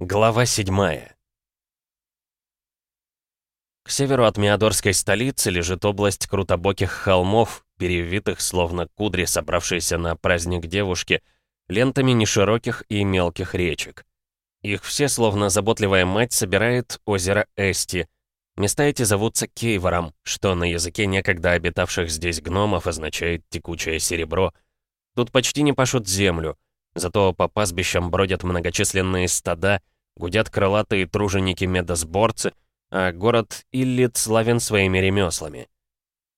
Глава 7 К северу от Миадорской столицы лежит область крутобоких холмов, перевитых, словно кудри, собравшиеся на праздник девушки, лентами нешироких и мелких речек. Их все, словно заботливая мать, собирает озеро Эсти. Места эти зовутся Кейвором, что на языке некогда обитавших здесь гномов означает «текучее серебро». Тут почти не пашут землю, зато по пастбищам бродят многочисленные стада, гудят крылатые труженики-медосборцы, а город Иллит славен своими ремеслами.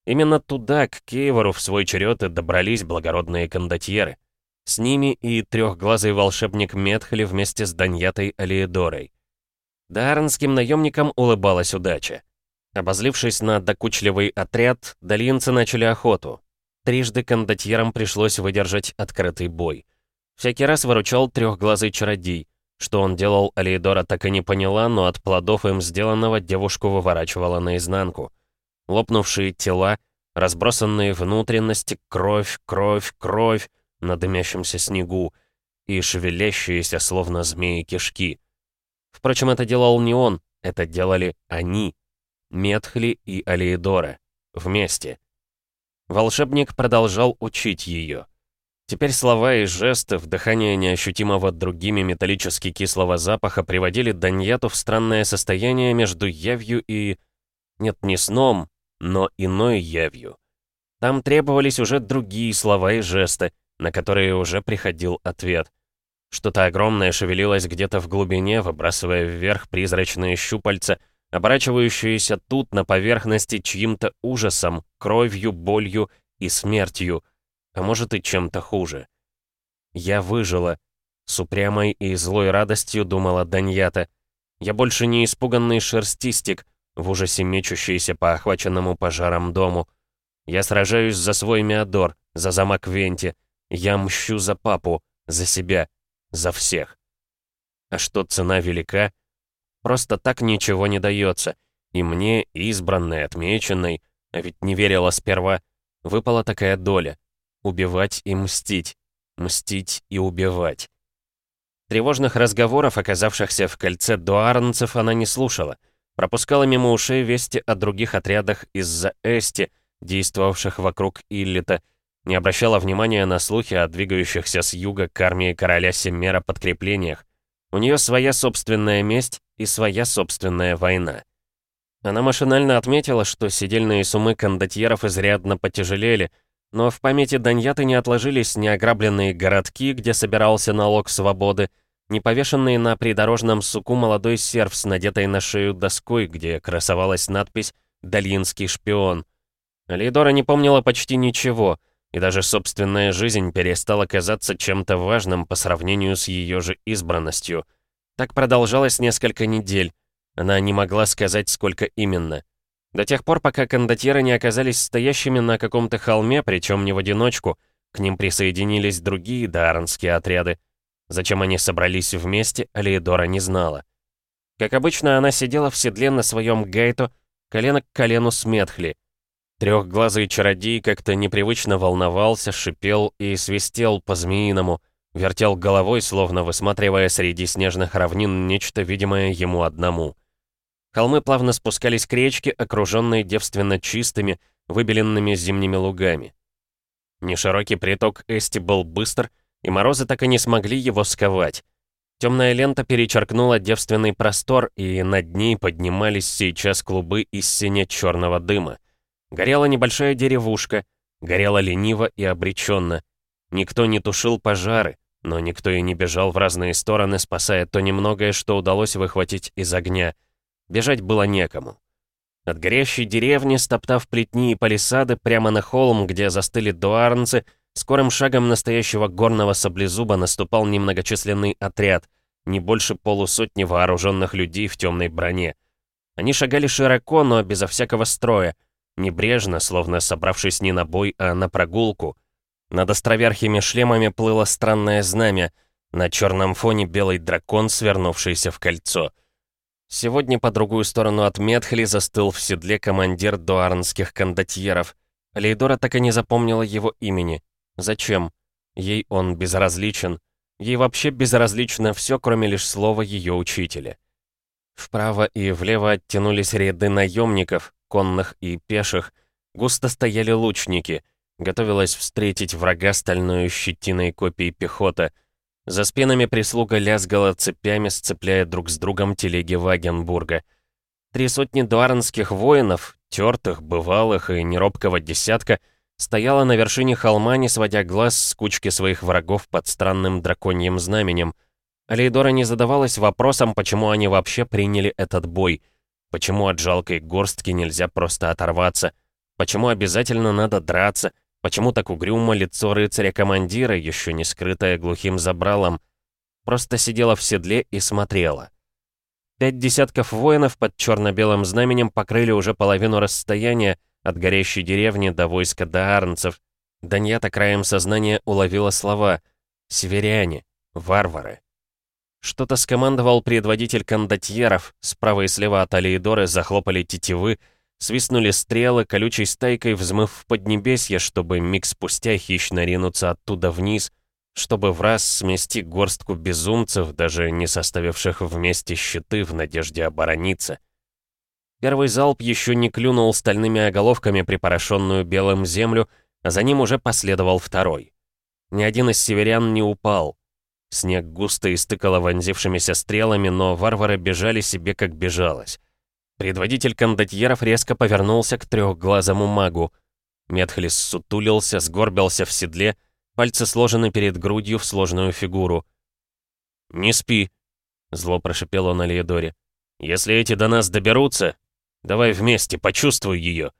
Именно туда, к Кейвору, в свой черед и добрались благородные кондотьеры. С ними и трехглазый волшебник Метхли вместе с Даньятой Алиедорой. Дарнским наемникам улыбалась удача. Обозлившись на докучливый отряд, долинцы начали охоту. Трижды кондотьерам пришлось выдержать открытый бой. Всякий раз выручал трехглазый чародей. Что он делал, Алиедора так и не поняла, но от плодов им сделанного девушку выворачивала наизнанку. Лопнувшие тела, разбросанные внутренности, кровь, кровь, кровь на дымящемся снегу и шевелящиеся, словно змеи, кишки. Впрочем, это делал не он, это делали они. Метхли и Алиедора. Вместе. Волшебник продолжал учить ее. Теперь слова и жесты, вдыхание неощутимого другими металлически кислого запаха приводили Даньяту в странное состояние между явью и... Нет, не сном, но иной явью. Там требовались уже другие слова и жесты, на которые уже приходил ответ. Что-то огромное шевелилось где-то в глубине, выбрасывая вверх призрачные щупальца, оборачивающиеся тут на поверхности чьим-то ужасом, кровью, болью и смертью — а может и чем-то хуже. Я выжила. С упрямой и злой радостью думала Даньята. Я больше не испуганный шерстистик, в ужасе мечущийся по охваченному пожаром дому. Я сражаюсь за свой Меодор, за замок Венти. Я мщу за папу, за себя, за всех. А что цена велика? Просто так ничего не дается. И мне, избранной, отмеченной, а ведь не верила сперва, выпала такая доля. Убивать и мстить. Мстить и убивать. Тревожных разговоров, оказавшихся в кольце дуарнцев, она не слушала. Пропускала мимо ушей вести о других отрядах из-за Эсти, действовавших вокруг Иллита, не обращала внимания на слухи о двигающихся с юга к армии короля Семмера подкреплениях. У нее своя собственная месть и своя собственная война. Она машинально отметила, что сидельные сумы кондотьеров изрядно потяжелели, но в памяти Даньяты не отложились ни ограбленные городки, где собирался налог свободы, ни повешенный на придорожном суку молодой серф с надетой на шею доской, где красовалась надпись «Дальинский шпион». Лейдора не помнила почти ничего, и даже собственная жизнь перестала казаться чем-то важным по сравнению с ее же избранностью. Так продолжалось несколько недель. Она не могла сказать, сколько именно. До тех пор, пока кондотьеры не оказались стоящими на каком-то холме, причем не в одиночку, к ним присоединились другие дарнские отряды. Зачем они собрались вместе, Алиедора не знала. Как обычно, она сидела в седле на своем гайту, колено к колену с Метхли. Трехглазый чародей как-то непривычно волновался, шипел и свистел по-змеиному, вертел головой, словно высматривая среди снежных равнин нечто видимое ему одному — Холмы плавно спускались к речке, окруженной девственно чистыми, выбеленными зимними лугами. Неширокий приток Эсти был быстр, и морозы так и не смогли его сковать. Темная лента перечеркнула девственный простор, и над ней поднимались сейчас клубы из сине-черного дыма. Горела небольшая деревушка, горела лениво и обреченно. Никто не тушил пожары, но никто и не бежал в разные стороны, спасая то немногое, что удалось выхватить из огня — Бежать было некому. От горящей деревни, стоптав плетни и палисады, прямо на холм, где застыли дуарнцы, скорым шагом настоящего горного саблезуба наступал немногочисленный отряд, не больше полусотни вооруженных людей в темной броне. Они шагали широко, но безо всякого строя, небрежно, словно собравшись не на бой, а на прогулку. Над островерхими шлемами плыло странное знамя, на черном фоне белый дракон, свернувшийся в кольцо — Сегодня по другую сторону от Метхли застыл в седле командир дуарнских кондотьеров. Лейдора так и не запомнила его имени. Зачем? Ей он безразличен. Ей вообще безразлично все, кроме лишь слова ее учителя. Вправо и влево оттянулись ряды наемников, конных и пеших. Густо стояли лучники. Готовилась встретить врага стальной щетиной копий пехота. За спинами прислуга лязгала цепями, сцепляя друг с другом телеги Вагенбурга. Три сотни дуаранских воинов, тертых, бывалых и неробкого десятка, стояла на вершине холма, не сводя глаз с кучки своих врагов под странным драконьим знаменем. Алейдора не задавалась вопросом, почему они вообще приняли этот бой, почему от жалкой горстки нельзя просто оторваться, почему обязательно надо драться, почему так угрюмо лицо рыцаря-командира, еще не скрытое глухим забралом, просто сидела в седле и смотрела. Пять десятков воинов под черно-белым знаменем покрыли уже половину расстояния от горящей деревни до войска даарнцев. Даньята краем сознания уловила слова «Северяне», «Варвары». Что-то скомандовал предводитель кондотьеров, справа и слева от Алиедоры захлопали тетивы, свистнули стрелы, колючей стайкой взмыв в поднебесье, чтобы миг спустя хищно ринуться оттуда вниз, чтобы в раз смести горстку безумцев, даже не составивших вместе щиты в надежде оборониться. Первый залп еще не клюнул стальными оголовками припорошенную белым землю, а за ним уже последовал второй. Ни один из северян не упал. Снег густо истыкало вонзившимися стрелами, но варвары бежали себе, как бежалось. Предводитель кондотьеров резко повернулся к трехглазому магу. Метхлис сутулился, сгорбился в седле, Пальцы сложены перед грудью в сложную фигуру. «Не спи», — зло прошипел он Алиедоре. «Если эти до нас доберутся, давай вместе, почувствуй ее».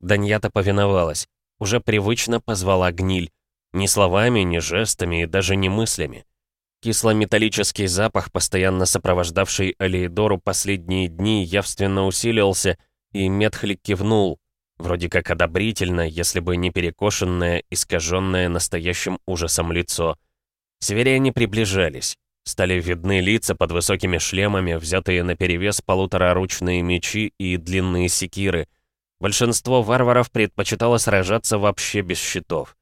Даньята повиновалась. Уже привычно позвала гниль. Ни словами, ни жестами и даже не мыслями. Кисло-металлический запах, постоянно сопровождавший Алиедору последние дни, явственно усилился, и Метхли кивнул, Вроде как одобрительно, если бы не перекошенное, искаженное настоящим ужасом лицо. Северяне приближались. Стали видны лица под высокими шлемами, взятые наперевес полутораручные мечи и длинные секиры. Большинство варваров предпочитало сражаться вообще без щитов.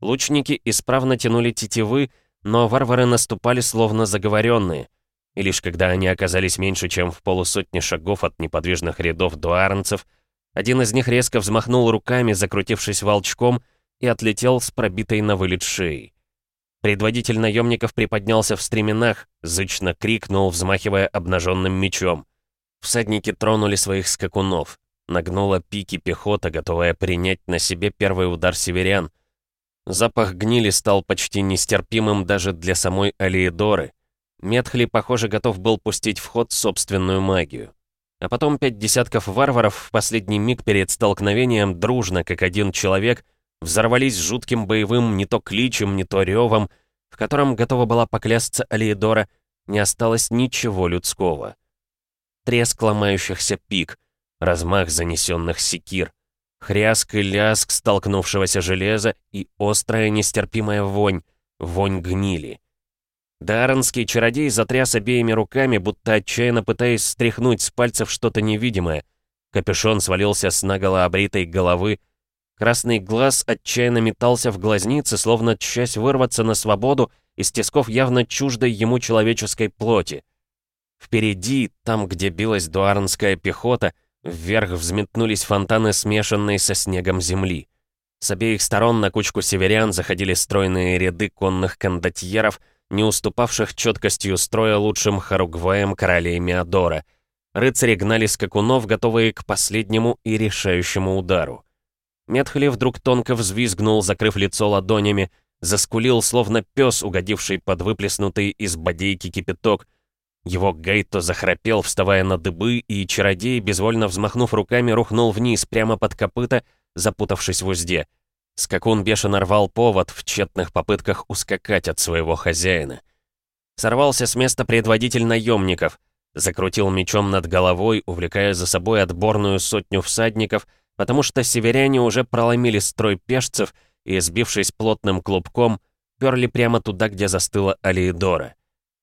Лучники исправно тянули тетивы, но варвары наступали словно заговоренные. И лишь когда они оказались меньше, чем в полусотни шагов от неподвижных рядов дуарнцев, один из них резко взмахнул руками, закрутившись волчком, и отлетел с пробитой на вылет шеей. Предводитель наемников приподнялся в стременах, зычно крикнул, взмахивая обнаженным мечом. Всадники тронули своих скакунов. Нагнула пики пехота, готовая принять на себе первый удар северян. Запах гнили стал почти нестерпимым даже для самой Алиедоры. Метхли, похоже, готов был пустить в ход собственную магию. А потом пять десятков варваров в последний миг перед столкновением дружно, как один человек, взорвались жутким боевым не то кличем, не то ревом, в котором готова была поклясться Алиедора, не осталось ничего людского. Треск ломающихся пик, размах занесенных секир, хряск и ляск столкнувшегося железа и острая нестерпимая вонь, вонь гнили. Дарренский чародей затряс обеими руками, будто отчаянно пытаясь стряхнуть с пальцев что-то невидимое. Капюшон свалился с наголо обритой головы. Красный глаз отчаянно метался в глазнице, словно часть вырваться на свободу из тисков явно чуждой ему человеческой плоти. Впереди, там, где билась дуарнская пехота, вверх взметнулись фонтаны, смешанные со снегом земли. С обеих сторон на кучку северян заходили стройные ряды конных кондотьеров — не уступавших четкостью строя лучшим хоругваем королей Меодора. Рыцари гнали скакунов, готовые к последнему и решающему удару. Метхли вдруг тонко взвизгнул, закрыв лицо ладонями, заскулил, словно пес, угодивший под выплеснутый из бодейки кипяток. Его гайто захрапел, вставая на дыбы, и чародей, безвольно взмахнув руками, рухнул вниз, прямо под копыта, запутавшись в узде — Скакун бешено рвал повод в тщетных попытках ускакать от своего хозяина. Сорвался с места предводитель наемников, закрутил мечом над головой, увлекая за собой отборную сотню всадников, потому что северяне уже проломили строй пешцев и, сбившись плотным клубком, перли прямо туда, где застыла Алиедора.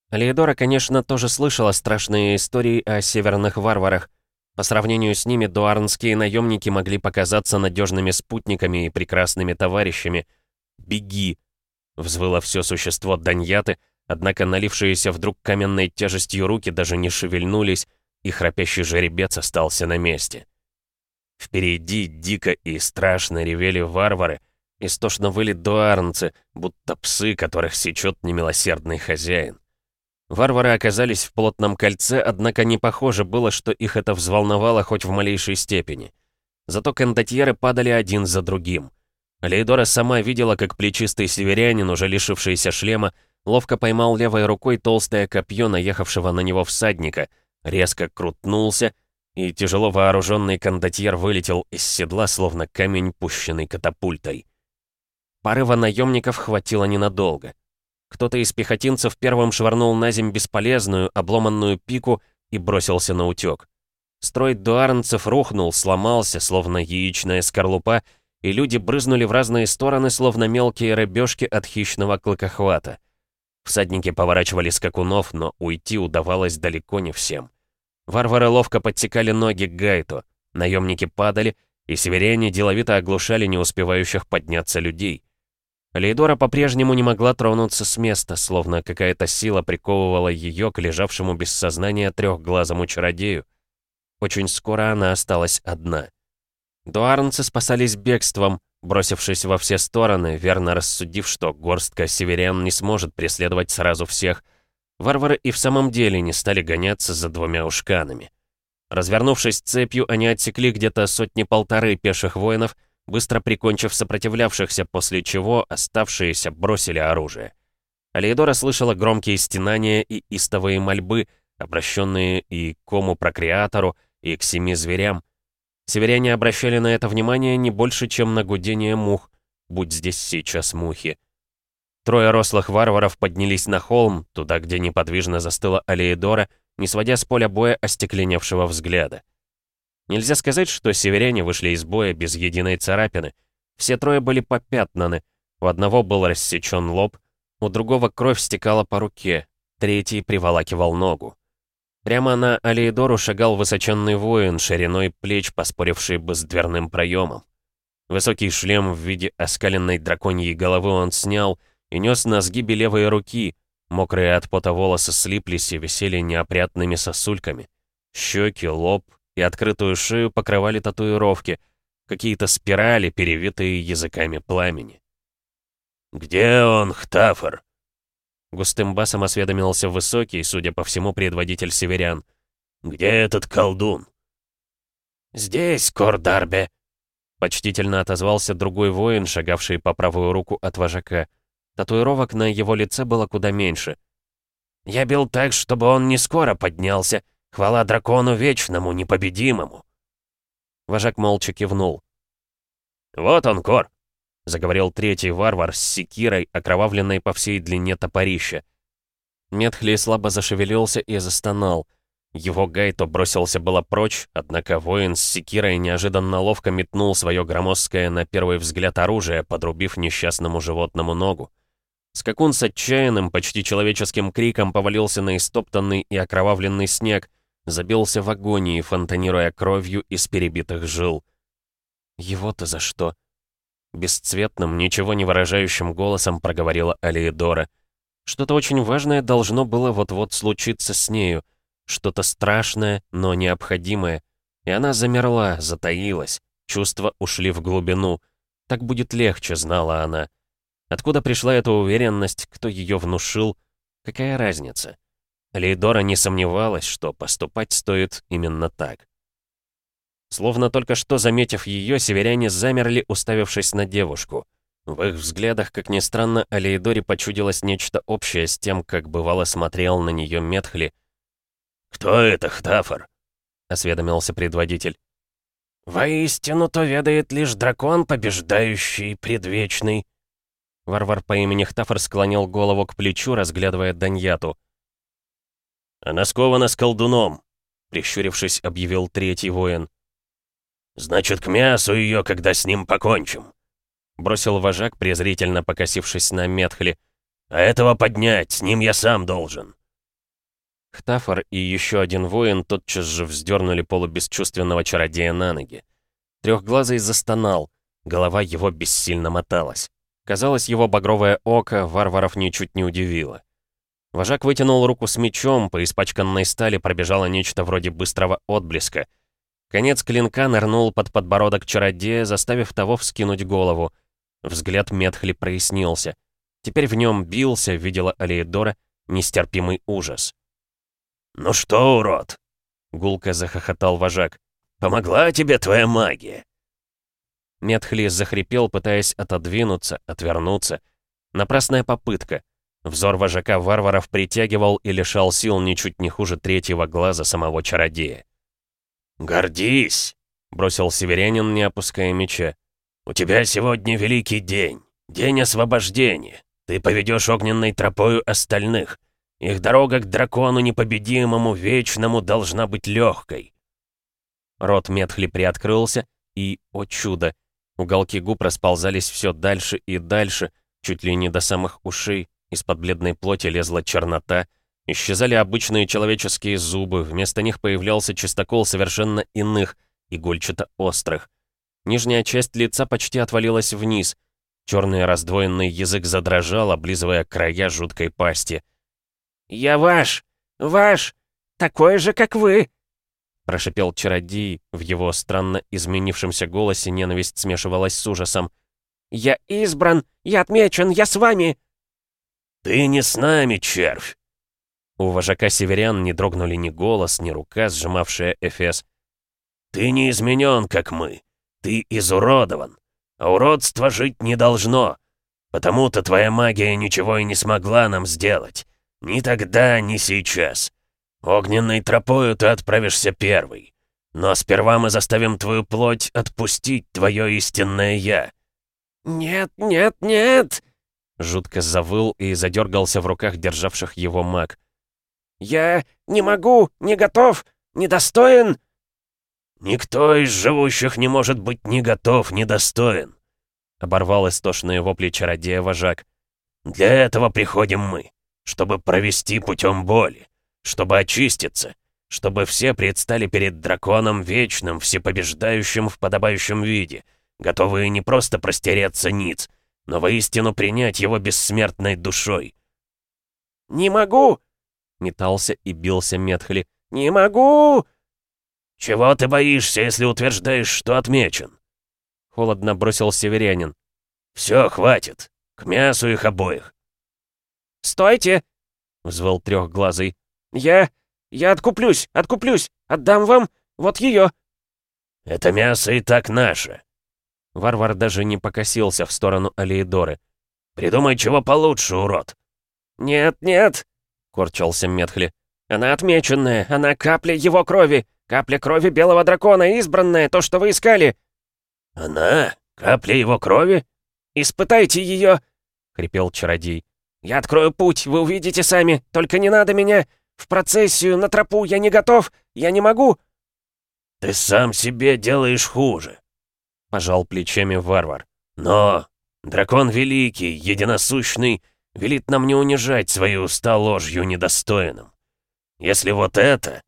Алиедора, конечно, тоже слышала страшные истории о северных варварах, по сравнению с ними дуарнские наемники могли показаться надежными спутниками и прекрасными товарищами. «Беги!» Взвыло все существо Даньяты, однако налившиеся вдруг каменной тяжестью руки даже не шевельнулись, и храпящий жеребец остался на месте. Впереди дико и страшно ревели варвары, истошно выли дуарнцы, будто псы, которых сечет немилосердный хозяин. Варвары оказались в плотном кольце, однако не похоже было, что их это взволновало хоть в малейшей степени. Зато кондотьеры падали один за другим. Лейдора сама видела, как плечистый северянин, уже лишившийся шлема, ловко поймал левой рукой толстое копье наехавшего на него всадника, резко крутнулся, и тяжело вооруженный кондотьер вылетел из седла, словно камень, пущенный катапультой. Порыва наемников хватило ненадолго. Кто-то из пехотинцев первым швырнул на земь бесполезную, обломанную пику и бросился на утёк. Строй дуарнцев рухнул, сломался, словно яичная скорлупа, и люди брызнули в разные стороны, словно мелкие рыбешки от хищного клыкохвата. Всадники поворачивали скакунов, но уйти удавалось далеко не всем. Варвары ловко подсекали ноги к Гайту, наемники падали, и северяне деловито оглушали не успевающих подняться людей. Лейдора по-прежнему не могла тронуться с места, словно какая-то сила приковывала ее к лежавшему без сознания трехглазому чародею. Очень скоро она осталась одна. Дуарнцы спасались бегством, бросившись во все стороны, верно рассудив, что горстка северян не сможет преследовать сразу всех. Варвары и в самом деле не стали гоняться за двумя ушканами. Развернувшись цепью, они отсекли где-то сотни-полторы пеших воинов быстро прикончив сопротивлявшихся, после чего оставшиеся бросили оружие. Алиедора слышала громкие стенания и истовые мольбы, обращенные и к кому-прокреатору, и к семи зверям. Северяне обращали на это внимание не больше, чем на гудение мух, будь здесь сейчас мухи. Трое рослых варваров поднялись на холм, туда, где неподвижно застыла Алиедора, не сводя с поля боя остекленевшего взгляда. Нельзя сказать, что северяне вышли из боя без единой царапины. Все трое были попятнаны. У одного был рассечен лоб, у другого кровь стекала по руке, третий приволакивал ногу. Прямо на Алиедору шагал высоченный воин, шириной плеч, поспоривший бы с дверным проемом. Высокий шлем в виде оскаленной драконьей головы он снял и нес на сгибе левой руки. Мокрые от пота волосы слиплись и висели неопрятными сосульками. Щеки, лоб, и открытую шею покрывали татуировки, какие-то спирали, перевитые языками пламени. «Где он, Хтафор?» Густым басом осведомился высокий, судя по всему, предводитель северян. «Где этот колдун?» «Здесь, Кордарбе!» Почтительно отозвался другой воин, шагавший по правую руку от вожака. Татуировок на его лице было куда меньше. «Я бил так, чтобы он не скоро поднялся, Хвала дракону вечному, непобедимому!» Вожак молча кивнул. «Вот он, Кор!» — заговорил третий варвар с секирой, окровавленной по всей длине топорища. Метхли слабо зашевелился и застонал. Его гайто бросился было прочь, однако воин с секирой неожиданно ловко метнул свое громоздкое на первый взгляд оружие, подрубив несчастному животному ногу. Скакун с отчаянным, почти человеческим криком повалился на истоптанный и окровавленный снег, забился в агонии, фонтанируя кровью из перебитых жил. «Его-то за что?» Бесцветным, ничего не выражающим голосом проговорила Алиедора. Что-то очень важное должно было вот-вот случиться с нею. Что-то страшное, но необходимое. И она замерла, затаилась. Чувства ушли в глубину. Так будет легче, знала она. Откуда пришла эта уверенность, кто ее внушил? Какая разница? Лейдора не сомневалась, что поступать стоит именно так. Словно только что заметив ее, северяне замерли, уставившись на девушку. В их взглядах, как ни странно, Алейдоре почудилось нечто общее с тем, как бывало смотрел на нее Метхли. «Кто это, Хтафор?» — осведомился предводитель. «Воистину, то ведает лишь дракон, побеждающий, предвечный». Варвар по имени Хтафор склонил голову к плечу, разглядывая Даньяту. «Она скована с колдуном», — прищурившись, объявил третий воин. «Значит, к мясу ее, когда с ним покончим», — бросил вожак, презрительно покосившись на Метхли. «А этого поднять, с ним я сам должен». Хтафор и еще один воин тотчас же вздернули полубесчувственного чародея на ноги. Трехглазый застонал, голова его бессильно моталась. Казалось, его багровое око варваров ничуть не удивило. Вожак вытянул руку с мечом, по испачканной стали пробежало нечто вроде быстрого отблеска. Конец клинка нырнул под подбородок чародея, заставив того вскинуть голову. Взгляд Метхли прояснился. Теперь в нем бился, видела Алиедора, нестерпимый ужас. «Ну что, урод?» — гулко захохотал вожак. «Помогла тебе твоя магия?» Метхли захрипел, пытаясь отодвинуться, отвернуться. Напрасная попытка — Взор вожака варваров притягивал и лишал сил ничуть не хуже третьего глаза самого чародея. «Гордись!» — бросил северянин, не опуская меча. «У тебя сегодня великий день, день освобождения. Ты поведешь огненной тропою остальных. Их дорога к дракону непобедимому, вечному должна быть легкой». Рот Метхли приоткрылся, и, о чудо, уголки губ расползались все дальше и дальше, чуть ли не до самых ушей, из-под бледной плоти лезла чернота, исчезали обычные человеческие зубы, вместо них появлялся чистокол совершенно иных, игольчато-острых. Нижняя часть лица почти отвалилась вниз. Черный раздвоенный язык задрожал, облизывая края жуткой пасти. «Я ваш! Ваш! Такой же, как вы!» Прошипел чародей, в его странно изменившемся голосе ненависть смешивалась с ужасом. «Я избран! Я отмечен! Я с вами!» «Ты не с нами, червь!» У вожака северян не дрогнули ни голос, ни рука, сжимавшая Эфес. «Ты не изменен, как мы. Ты изуродован. А уродство жить не должно. Потому-то твоя магия ничего и не смогла нам сделать. Ни тогда, ни сейчас. Огненной тропою ты отправишься первый. Но сперва мы заставим твою плоть отпустить твое истинное «я». «Нет, нет, нет!» Жутко завыл и задергался в руках державших его маг. «Я не могу, не готов, недостоин!» «Никто из живущих не может быть ни готов, ни достоин!» Оборвал истошные вопли чародея вожак. «Для этого приходим мы, чтобы провести путем боли, чтобы очиститься, чтобы все предстали перед драконом вечным, всепобеждающим в подобающем виде, готовые не просто простереться ниц, но воистину принять его бессмертной душой. «Не могу!» — метался и бился Метхли. «Не могу!» «Чего ты боишься, если утверждаешь, что отмечен?» Холодно бросил северянин. «Все, хватит. К мясу их обоих». «Стойте!» — взвыл трехглазый. «Я... я откуплюсь, откуплюсь! Отдам вам вот ее!» «Это мясо и так наше. Варвар даже не покосился в сторону Алиедоры. «Придумай чего получше, урод!» «Нет, нет!» — корчился Метхли. «Она отмеченная, она капля его крови! Капля крови белого дракона, избранная, то, что вы искали!» «Она? Капля его крови?» «Испытайте ее!» — хрипел чародей. «Я открою путь, вы увидите сами, только не надо меня! В процессию, на тропу я не готов, я не могу!» «Ты сам себе делаешь хуже!» Пожал плечами варвар. «Но дракон великий, единосущный, велит нам не унижать свои уста ложью недостойным. Если вот это...»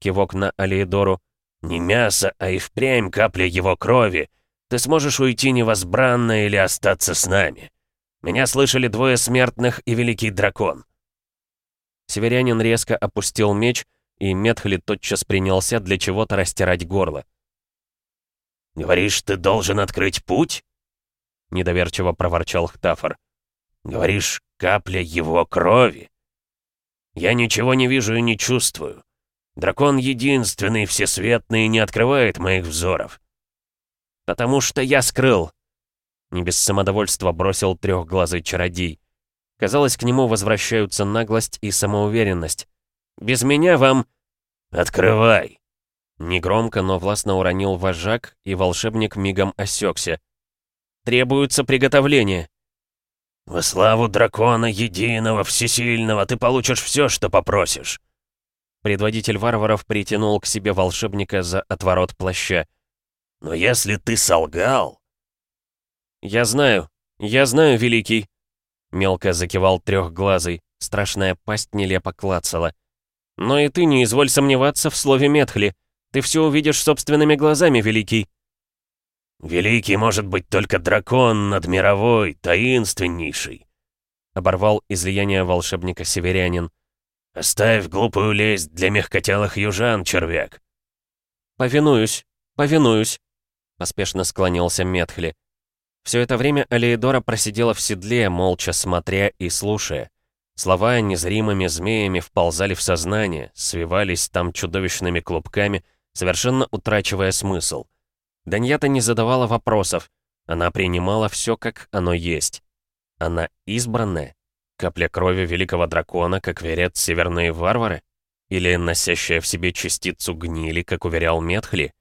Кивок на Алиедору. «Не мясо, а и впрямь капля его крови. Ты сможешь уйти невозбранно или остаться с нами. Меня слышали двое смертных и великий дракон». Северянин резко опустил меч, и Метхли тотчас принялся для чего-то растирать горло. «Говоришь, ты должен открыть путь?» Недоверчиво проворчал Хтафор. «Говоришь, капля его крови?» «Я ничего не вижу и не чувствую. Дракон единственный, всесветный, не открывает моих взоров». «Потому что я скрыл!» Не без самодовольства бросил трехглазый чародей. Казалось, к нему возвращаются наглость и самоуверенность. «Без меня вам...» «Открывай!» Негромко, но властно уронил вожак, и волшебник мигом осекся. «Требуется приготовление». «Во славу дракона единого, всесильного, ты получишь все, что попросишь». Предводитель варваров притянул к себе волшебника за отворот плаща. «Но если ты солгал...» «Я знаю, я знаю, Великий!» Мелко закивал трехглазый, страшная пасть нелепо клацала. «Но и ты не изволь сомневаться в слове Метхли. Ты все увидишь собственными глазами, Великий!» Великий может быть только дракон надмировой, таинственнейший!» Оборвал излияние волшебника северянин. «Оставь глупую лесть для мягкотелых южан, червяк!» «Повинуюсь, повинуюсь!» Поспешно склонился Метхли. Все это время Алеидора просидела в седле, молча смотря и слушая. Слова незримыми змеями вползали в сознание, свивались там чудовищными клубками, совершенно утрачивая смысл. Даньята не задавала вопросов, она принимала все, как оно есть. Она избранная? Капля крови великого дракона, как верят северные варвары? Или носящая в себе частицу гнили, как уверял Метхли?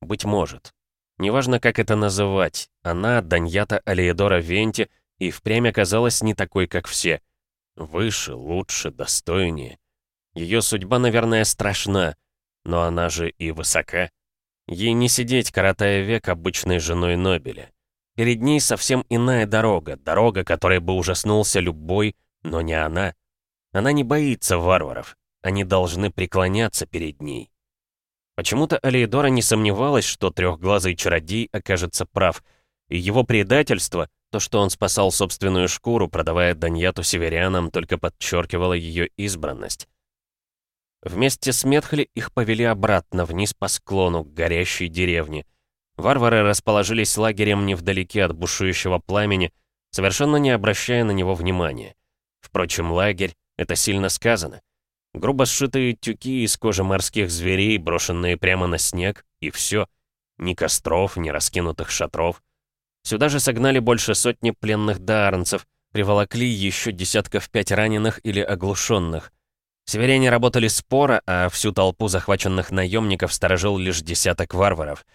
Быть может. Неважно, как это называть, она, Даньята Алиедора Венти, и впрямь оказалась не такой, как все. Выше, лучше, достойнее. Ее судьба, наверное, страшна, но она же и высока. Ей не сидеть, коротая век, обычной женой Нобеля. Перед ней совсем иная дорога, дорога, которой бы ужаснулся любой, но не она. Она не боится варваров, они должны преклоняться перед ней. Почему-то Алиедора не сомневалась, что трехглазый чародей окажется прав, и его предательство, то, что он спасал собственную шкуру, продавая Даньяту северянам, только подчеркивало ее избранность. Вместе с Метхли их повели обратно, вниз по склону, к горящей деревне. Варвары расположились лагерем невдалеке от бушующего пламени, совершенно не обращая на него внимания. Впрочем, лагерь — это сильно сказано. Грубо сшитые тюки из кожи морских зверей, брошенные прямо на снег, и все. Ни костров, ни раскинутых шатров. Сюда же согнали больше сотни пленных даарнцев, приволокли еще десятков пять раненых или оглушенных. Северяне работали споро, а всю толпу захваченных наемников сторожил лишь десяток варваров.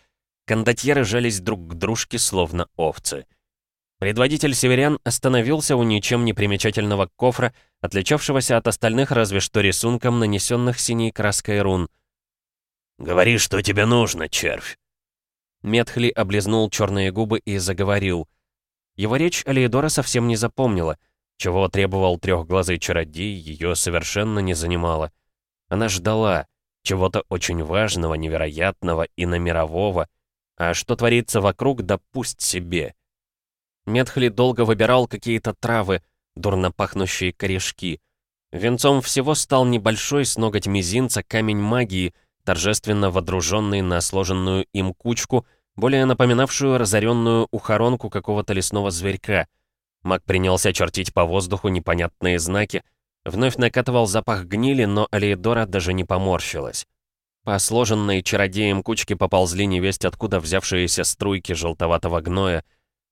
Кондотьеры жались друг к дружке, словно овцы. Предводитель северян остановился у ничем не примечательного кофра, отличавшегося от остальных разве что рисунком нанесенных синей краской рун. «Говори, что тебе нужно, червь!» Метхли облизнул черные губы и заговорил. Его речь Алиедора совсем не запомнила. Чего требовал трехглазый чародей, ее совершенно не занимало. Она ждала чего-то очень важного, невероятного и намирового. А что творится вокруг, да себе. Метхли долго выбирал какие-то травы, дурно пахнущие корешки. Венцом всего стал небольшой с ноготь мизинца камень магии, торжественно водруженный на сложенную им кучку, более напоминавшую разоренную ухоронку какого-то лесного зверька. Маг принялся чертить по воздуху непонятные знаки, вновь накатывал запах гнили, но Алиедора даже не поморщилась. По сложенной чародеем кучке поползли невесть откуда взявшиеся струйки желтоватого гноя,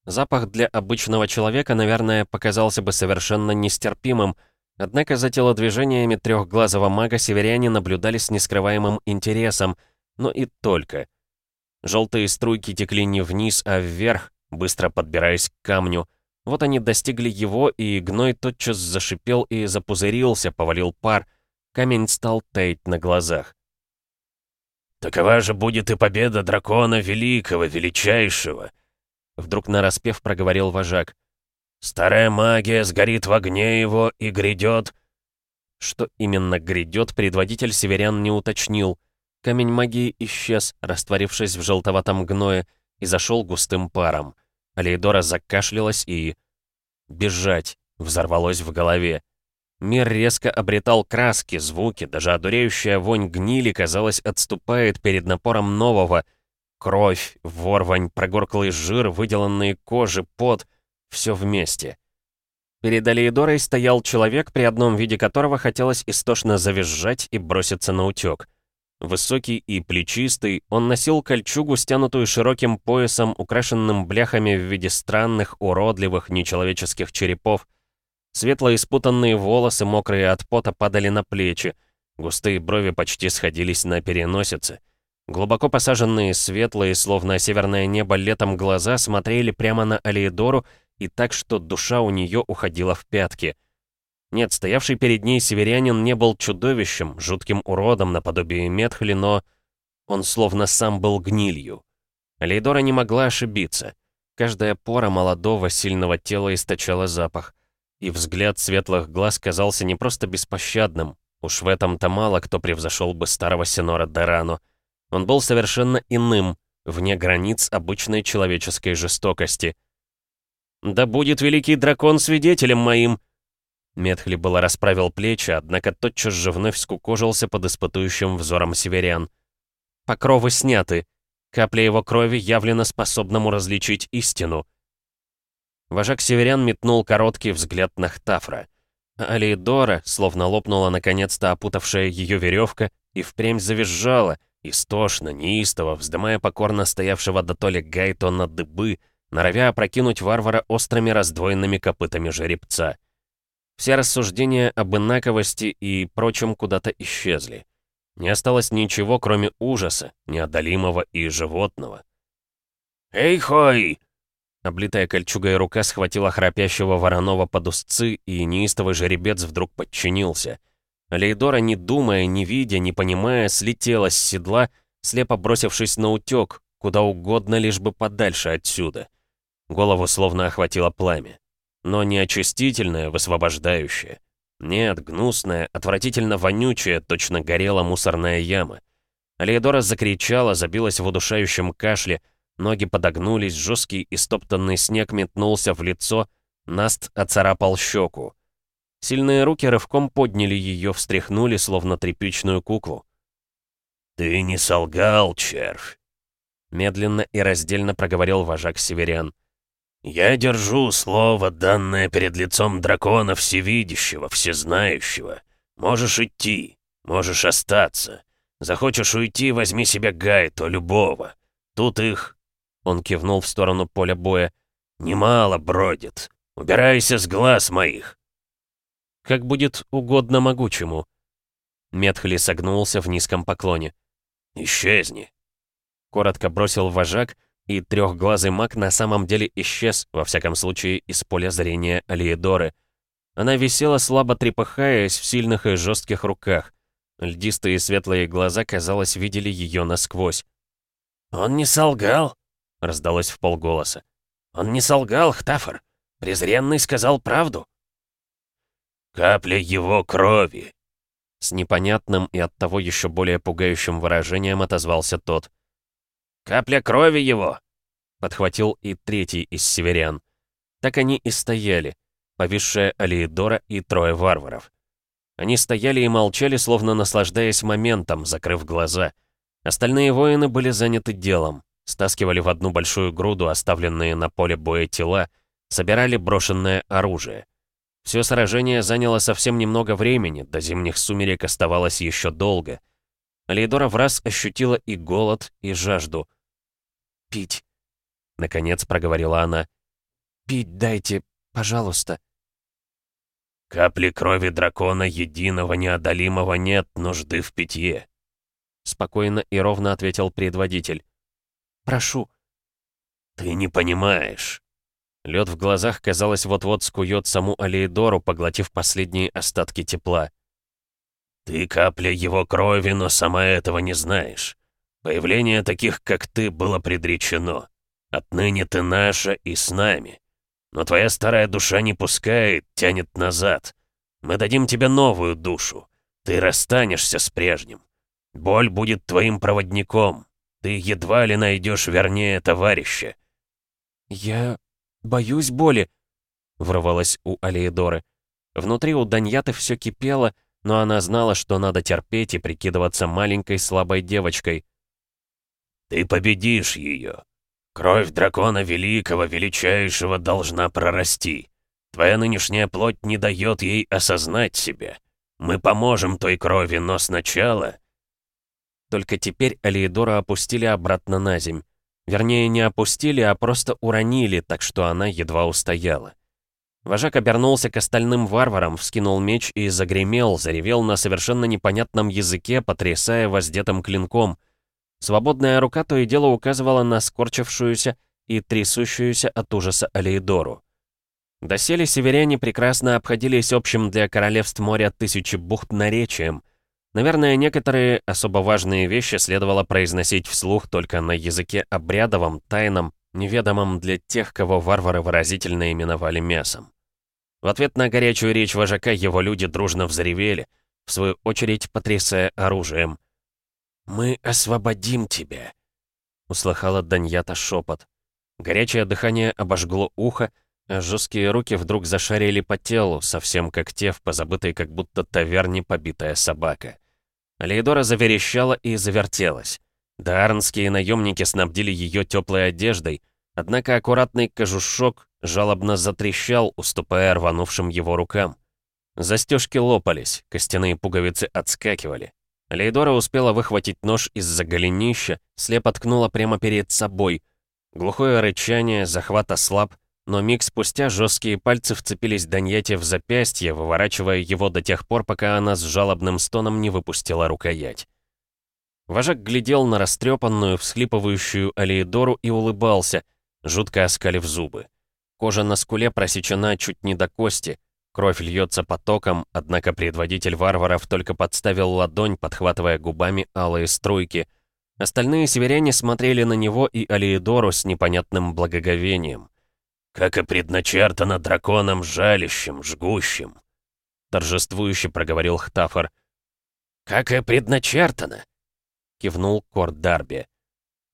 Запах для обычного человека, наверное, показался бы совершенно нестерпимым, однако за телодвижениями трехглазого мага северяне наблюдали с нескрываемым интересом, но и только. Желтые струйки текли не вниз, а вверх, быстро подбираясь к камню. Вот они достигли его, и гной тотчас зашипел и запузырился, повалил пар. Камень стал таять на глазах. «Такова же будет и победа дракона великого, величайшего!» Вдруг нараспев проговорил вожак. «Старая магия сгорит в огне его и грядет...» Что именно грядет, предводитель северян не уточнил. Камень магии исчез, растворившись в желтоватом гное, и зашел густым паром. Алейдора закашлялась и... «Бежать!» — взорвалось в голове. Мир резко обретал краски, звуки, даже одуреющая вонь гнили, казалось, отступает перед напором нового — Кровь, ворвань, прогорклый жир, выделанные кожи, пот — все вместе. Перед Алиедорой стоял человек, при одном виде которого хотелось истошно завизжать и броситься на утек. Высокий и плечистый, он носил кольчугу, стянутую широким поясом, украшенным бляхами в виде странных, уродливых, нечеловеческих черепов. Светлые спутанные волосы, мокрые от пота, падали на плечи. Густые брови почти сходились на переносице. Глубоко посаженные, светлые, словно северное небо летом глаза смотрели прямо на Алиедору и так, что душа у нее уходила в пятки. Нет, стоявший перед ней северянин не был чудовищем, жутким уродом наподобие Метхли, но он словно сам был гнилью. Алиедора не могла ошибиться. Каждая пора молодого, сильного тела источала запах. И взгляд светлых глаз казался не просто беспощадным. Уж в этом-то мало кто превзошел бы старого Синора Дорану. Он был совершенно иным, вне границ обычной человеческой жестокости. «Да будет великий дракон свидетелем моим!» Метхли было расправил плечи, однако тотчас же вновь скукожился под испытующим взором северян. «Покровы сняты. Капля его крови явлена способному различить истину». Вожак северян метнул короткий взгляд на Хтафра. Алиедора, словно лопнула наконец-то опутавшая ее веревка, и впрямь завизжала, истошно, неистово, вздымая покорно стоявшего до толи Гайто на дыбы, норовя опрокинуть варвара острыми раздвоенными копытами жеребца. Все рассуждения об инаковости и прочем куда-то исчезли. Не осталось ничего, кроме ужаса, неодолимого и животного. «Эй, хой!» Облитая кольчугой рука схватила храпящего Воронова под узцы, и неистовый жеребец вдруг подчинился. Лейдора, не думая, не видя, не понимая, слетела с седла, слепо бросившись на утёк, куда угодно, лишь бы подальше отсюда. Голову словно охватило пламя. Но не очистительное, высвобождающее. Нет, гнусное, отвратительно вонючее, точно горела мусорная яма. Алиедора закричала, забилась в удушающем кашле, Ноги подогнулись, жесткий и стоптанный снег метнулся в лицо, Наст оцарапал щеку. Сильные руки рывком подняли ее, встряхнули, словно тряпичную куклу. «Ты не солгал, червь!» Медленно и раздельно проговорил вожак северян. «Я держу слово, данное перед лицом дракона всевидящего, всезнающего. Можешь идти, можешь остаться. Захочешь уйти, возьми себе Гайто, любого. Тут их он кивнул в сторону поля боя. «Немало бродит. Убирайся с глаз моих!» «Как будет угодно могучему!» Метхли согнулся в низком поклоне. «Исчезни!» Коротко бросил вожак, и трехглазый маг на самом деле исчез, во всяком случае, из поля зрения Алиедоры. Она висела, слабо трепыхаясь, в сильных и жестких руках. Льдистые светлые глаза, казалось, видели ее насквозь. «Он не солгал?» — раздалось в полголоса. «Он не солгал, Хтафор. Презренный сказал правду». «Капля его крови!» С непонятным и оттого еще более пугающим выражением отозвался тот. «Капля крови его!» Подхватил и третий из северян. Так они и стояли, повисшая Алиедора и трое варваров. Они стояли и молчали, словно наслаждаясь моментом, закрыв глаза. Остальные воины были заняты делом стаскивали в одну большую груду оставленные на поле боя тела, собирали брошенное оружие. Все сражение заняло совсем немного времени, до зимних сумерек оставалось еще долго. Лейдора в раз ощутила и голод, и жажду. «Пить», — наконец проговорила она. «Пить дайте, пожалуйста». «Капли крови дракона единого неодолимого нет нужды в питье», — спокойно и ровно ответил предводитель. Прошу». «Ты не понимаешь». Лед в глазах, казалось, вот-вот скует саму Алиедору, поглотив последние остатки тепла. «Ты капля его крови, но сама этого не знаешь. Появление таких, как ты, было предречено. Отныне ты наша и с нами. Но твоя старая душа не пускает, тянет назад. Мы дадим тебе новую душу. Ты расстанешься с прежним. Боль будет твоим проводником. Ты едва ли найдешь вернее товарища». «Я боюсь боли», — врывалась у Алиедоры. Внутри у Даньяты все кипело, но она знала, что надо терпеть и прикидываться маленькой слабой девочкой. «Ты победишь ее. Кровь дракона великого, величайшего должна прорасти. Твоя нынешняя плоть не дает ей осознать себя. Мы поможем той крови, но сначала только теперь Алиедора опустили обратно на земь. Вернее, не опустили, а просто уронили, так что она едва устояла. Вожак обернулся к остальным варварам, вскинул меч и загремел, заревел на совершенно непонятном языке, потрясая воздетым клинком. Свободная рука то и дело указывала на скорчившуюся и трясущуюся от ужаса Алиедору. Доселе северяне прекрасно обходились общим для королевств моря тысячи бухт наречием, Наверное, некоторые особо важные вещи следовало произносить вслух только на языке обрядовом, тайном, неведомом для тех, кого варвары выразительно именовали мясом. В ответ на горячую речь вожака его люди дружно взревели, в свою очередь потрясая оружием. «Мы освободим тебя!» услыхала Даньята шепот. Горячее дыхание обожгло ухо, а жесткие руки вдруг зашарили по телу, совсем как те в позабытой как будто таверне побитая собака. Алейдора заверещала и завертелась. Даарнские наемники снабдили ее теплой одеждой, однако аккуратный кожушок жалобно затрещал, уступая рванувшим его рукам. Застежки лопались, костяные пуговицы отскакивали. Лейдора успела выхватить нож из-за голенища, слепо ткнула прямо перед собой. Глухое рычание, захват ослаб, но миг спустя жесткие пальцы вцепились Даньяте в запястье, выворачивая его до тех пор, пока она с жалобным стоном не выпустила рукоять. Вожак глядел на растрепанную, всхлипывающую Алиедору и улыбался, жутко оскалив зубы. Кожа на скуле просечена чуть не до кости, Кровь льется потоком, однако предводитель варваров только подставил ладонь, подхватывая губами алые струйки. Остальные северяне смотрели на него и Алиедору с непонятным благоговением. «Как и предначертано драконом жалящим, жгущим», — торжествующе проговорил Хтафор. «Как и предначертано», — кивнул Корт Дарби.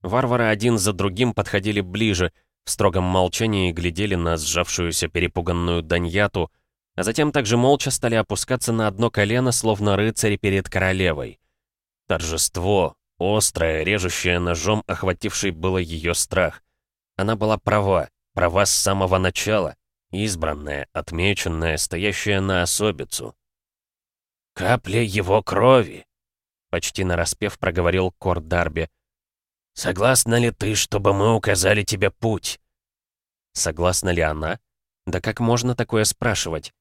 Варвары один за другим подходили ближе, в строгом молчании глядели на сжавшуюся перепуганную Даньяту, а затем также молча стали опускаться на одно колено, словно рыцари перед королевой. Торжество, острое, режущее ножом, охвативший было ее страх. Она была права, права с самого начала, избранная, отмеченная, стоящая на особицу. «Капля его крови!» — почти нараспев проговорил Кор Дарби. «Согласна ли ты, чтобы мы указали тебе путь?» Согласна ли она? Да как можно такое спрашивать?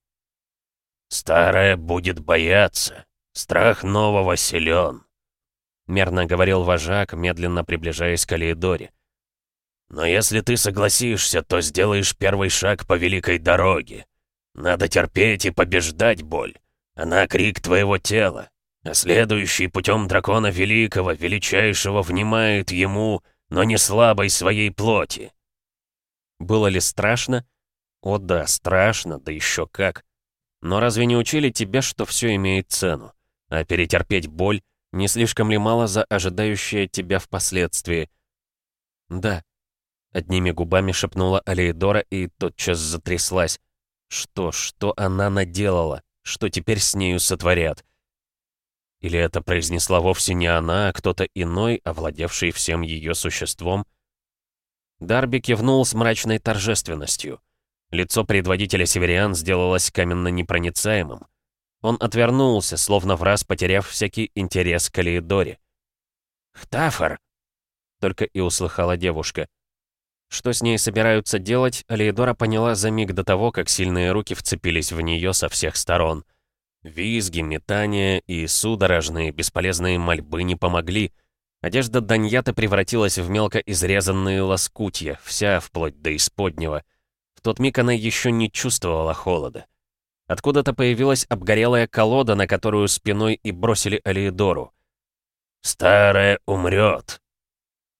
«Старая будет бояться. Страх нового силен», — мерно говорил вожак, медленно приближаясь к Алиэдоре. «Но если ты согласишься, то сделаешь первый шаг по великой дороге. Надо терпеть и побеждать боль. Она крик твоего тела, а следующий путем дракона великого, величайшего внимает ему, но не слабой своей плоти». Было ли страшно? О да, страшно, да еще как. Но разве не учили тебя, что все имеет цену? А перетерпеть боль не слишком ли мало за ожидающее тебя впоследствии? Да. Одними губами шепнула Алейдора и тотчас затряслась. Что, что она наделала? Что теперь с нею сотворят? Или это произнесла вовсе не она, а кто-то иной, овладевший всем ее существом? Дарби кивнул с мрачной торжественностью. Лицо предводителя северян сделалось каменно непроницаемым. Он отвернулся, словно в раз потеряв всякий интерес к Алиедоре. «Хтафор!» — только и услыхала девушка. Что с ней собираются делать, Алиедора поняла за миг до того, как сильные руки вцепились в нее со всех сторон. Визги, метания и судорожные, бесполезные мольбы не помогли. Одежда Даньята превратилась в мелко изрезанные лоскутья, вся вплоть до исподнего — тот миг она еще не чувствовала холода. Откуда-то появилась обгорелая колода, на которую спиной и бросили Алиедору. «Старая умрет!»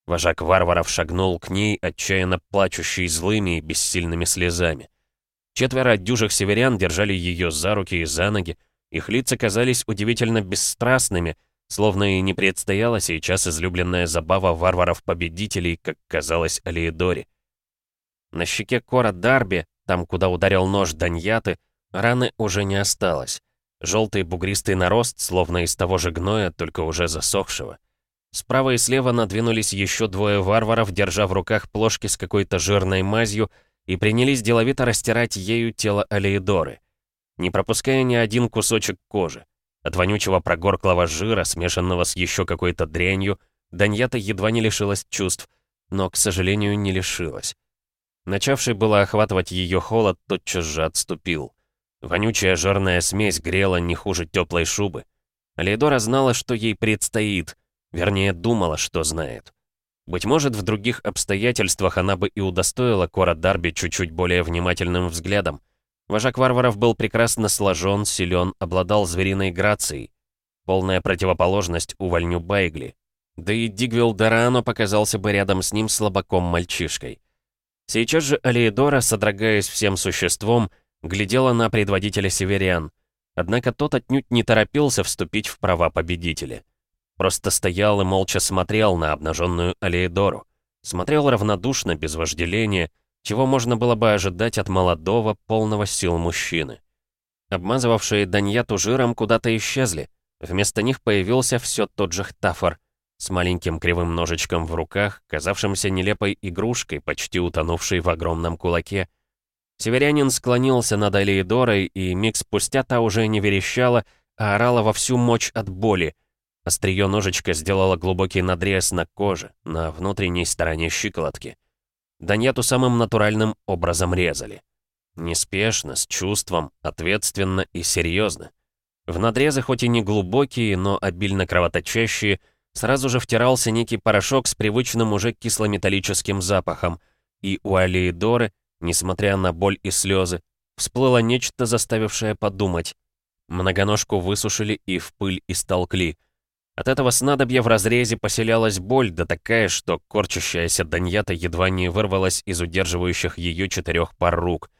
Вожак варваров шагнул к ней, отчаянно плачущий злыми и бессильными слезами. Четверо дюжих северян держали ее за руки и за ноги, их лица казались удивительно бесстрастными, словно и не предстояла сейчас излюбленная забава варваров-победителей, как казалось Алиедоре. На щеке Кора Дарби, там, куда ударил нож Даньяты, раны уже не осталось. Желтый бугристый нарост, словно из того же гноя, только уже засохшего. Справа и слева надвинулись еще двое варваров, держа в руках плошки с какой-то жирной мазью, и принялись деловито растирать ею тело Алеидоры, не пропуская ни один кусочек кожи. От вонючего прогорклого жира, смешанного с еще какой-то дрянью, Даньята едва не лишилась чувств, но, к сожалению, не лишилась. Начавший было охватывать ее холод, тотчас же отступил. Вонючая жирная смесь грела не хуже теплой шубы. Лейдора знала, что ей предстоит, вернее, думала, что знает. Быть может, в других обстоятельствах она бы и удостоила Кора Дарби чуть-чуть более внимательным взглядом. Вожак варваров был прекрасно сложен, силен, обладал звериной грацией. Полная противоположность увольню Байгли. Да и Дигвилл Дорано показался бы рядом с ним слабаком-мальчишкой. Сейчас же Алиедора, содрогаясь всем существом, глядела на предводителя северян. Однако тот отнюдь не торопился вступить в права победителя. Просто стоял и молча смотрел на обнаженную Алеидору. Смотрел равнодушно, без вожделения, чего можно было бы ожидать от молодого, полного сил мужчины. Обмазывавшие Даньяту жиром куда-то исчезли. Вместо них появился все тот же Хтафор, с маленьким кривым ножичком в руках, казавшимся нелепой игрушкой, почти утонувшей в огромном кулаке. Северянин склонился над Алиедорой, и миг спустя та уже не верещала, а орала во всю мощь от боли. Остриё ножичка сделало глубокий надрез на коже, на внутренней стороне щиколотки. Даньяту самым натуральным образом резали. Неспешно, с чувством, ответственно и серьезно. В надрезы хоть и не глубокие, но обильно кровоточащие, сразу же втирался некий порошок с привычным уже кислометаллическим запахом, и у Алии Доры, несмотря на боль и слезы, всплыло нечто, заставившее подумать. Многоножку высушили и в пыль истолкли. От этого снадобья в разрезе поселялась боль, да такая, что корчащаяся Даньята едва не вырвалась из удерживающих ее четырех пар рук.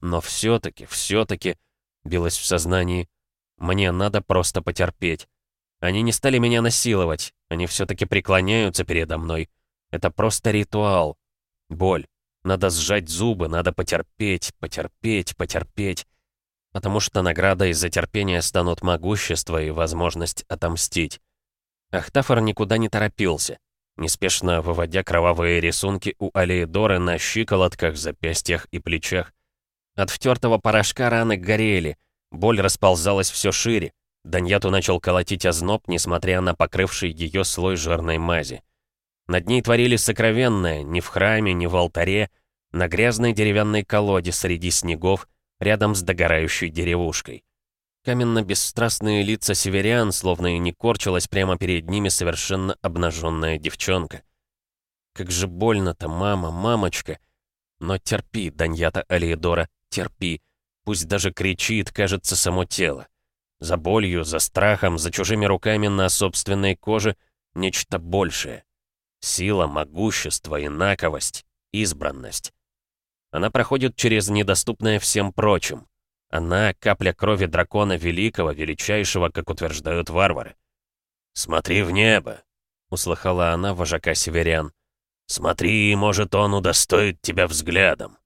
Но все-таки, все-таки, билось в сознании, мне надо просто потерпеть. Они не стали меня насиловать, они все-таки преклоняются передо мной. Это просто ритуал. Боль. Надо сжать зубы, надо потерпеть, потерпеть, потерпеть. Потому что наградой за терпение станут могущество и возможность отомстить. Ахтафор никуда не торопился, неспешно выводя кровавые рисунки у Алеидоры на щиколотках, запястьях и плечах. От втертого порошка раны горели, боль расползалась все шире. Даньяту начал колотить озноб, несмотря на покрывший ее слой жирной мази. Над ней творили сокровенное, ни в храме, ни в алтаре, на грязной деревянной колоде среди снегов, рядом с догорающей деревушкой. Каменно-бесстрастные лица северян, словно и не корчилась прямо перед ними совершенно обнаженная девчонка. Как же больно-то, мама, мамочка. Но терпи, Даньята Алиедора, терпи. Пусть даже кричит, кажется, само тело. За болью, за страхом, за чужими руками на собственной коже нечто большее. Сила, могущество, инаковость, избранность. Она проходит через недоступное всем прочим. Она — капля крови дракона великого, величайшего, как утверждают варвары. «Смотри в небо!» — услыхала она вожака северян. «Смотри, может, он удостоит тебя взглядом!»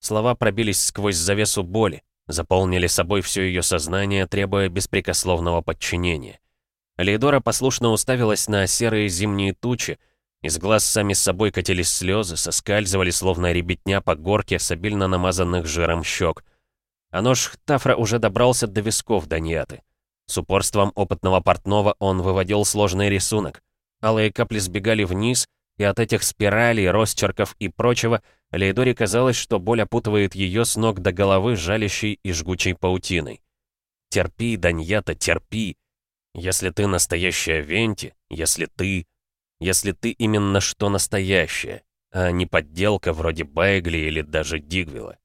Слова пробились сквозь завесу боли, заполнили собой все ее сознание, требуя беспрекословного подчинения. Лейдора послушно уставилась на серые зимние тучи, из глаз сами с собой катились слезы, соскальзывали, словно ребятня по горке с обильно намазанных жиром щек. А нож Тафра уже добрался до висков Даньяты. С упорством опытного портного он выводил сложный рисунок. Алые капли сбегали вниз, и от этих спиралей, росчерков и прочего Лейдоре казалось, что боль опутывает ее с ног до головы жалящей и жгучей паутиной. «Терпи, Даньята, терпи! Если ты настоящая Венти, если ты... Если ты именно что настоящая, а не подделка вроде Байгли или даже Дигвила.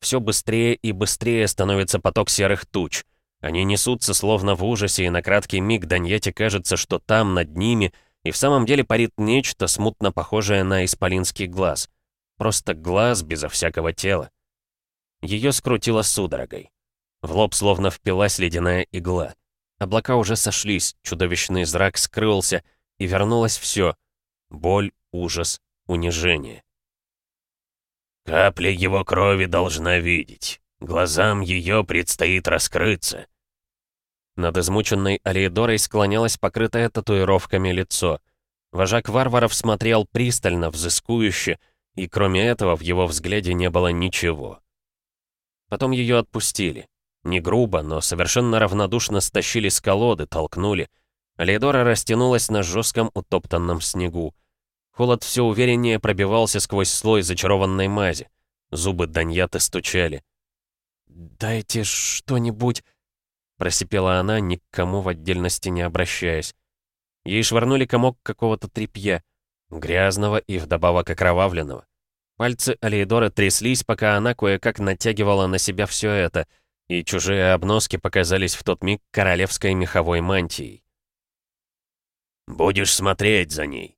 Все быстрее и быстрее становится поток серых туч. Они несутся словно в ужасе, и на краткий миг Даньяте кажется, что там, над ними, и в самом деле парит нечто, смутно похожее на исполинский глаз — Просто глаз безо всякого тела. Ее скрутило судорогой. В лоб словно впилась ледяная игла. Облака уже сошлись, чудовищный зрак скрылся, и вернулось все. Боль, ужас, унижение. «Капля его крови должна видеть. Глазам ее предстоит раскрыться». Над измученной Алиедорой склонялось покрытое татуировками лицо. Вожак варваров смотрел пристально, взыскующе, и кроме этого в его взгляде не было ничего. Потом ее отпустили. Не грубо, но совершенно равнодушно стащили с колоды, толкнули. Лейдора растянулась на жестком утоптанном снегу. Холод все увереннее пробивался сквозь слой зачарованной мази. Зубы Даньяты стучали. «Дайте что-нибудь...» Просипела она, ни к кому в отдельности не обращаясь. Ей швырнули комок какого-то тряпья, грязного и вдобавок окровавленного. Пальцы Алейдора тряслись, пока она кое-как натягивала на себя все это, и чужие обноски показались в тот миг королевской меховой мантией. «Будешь смотреть за ней», —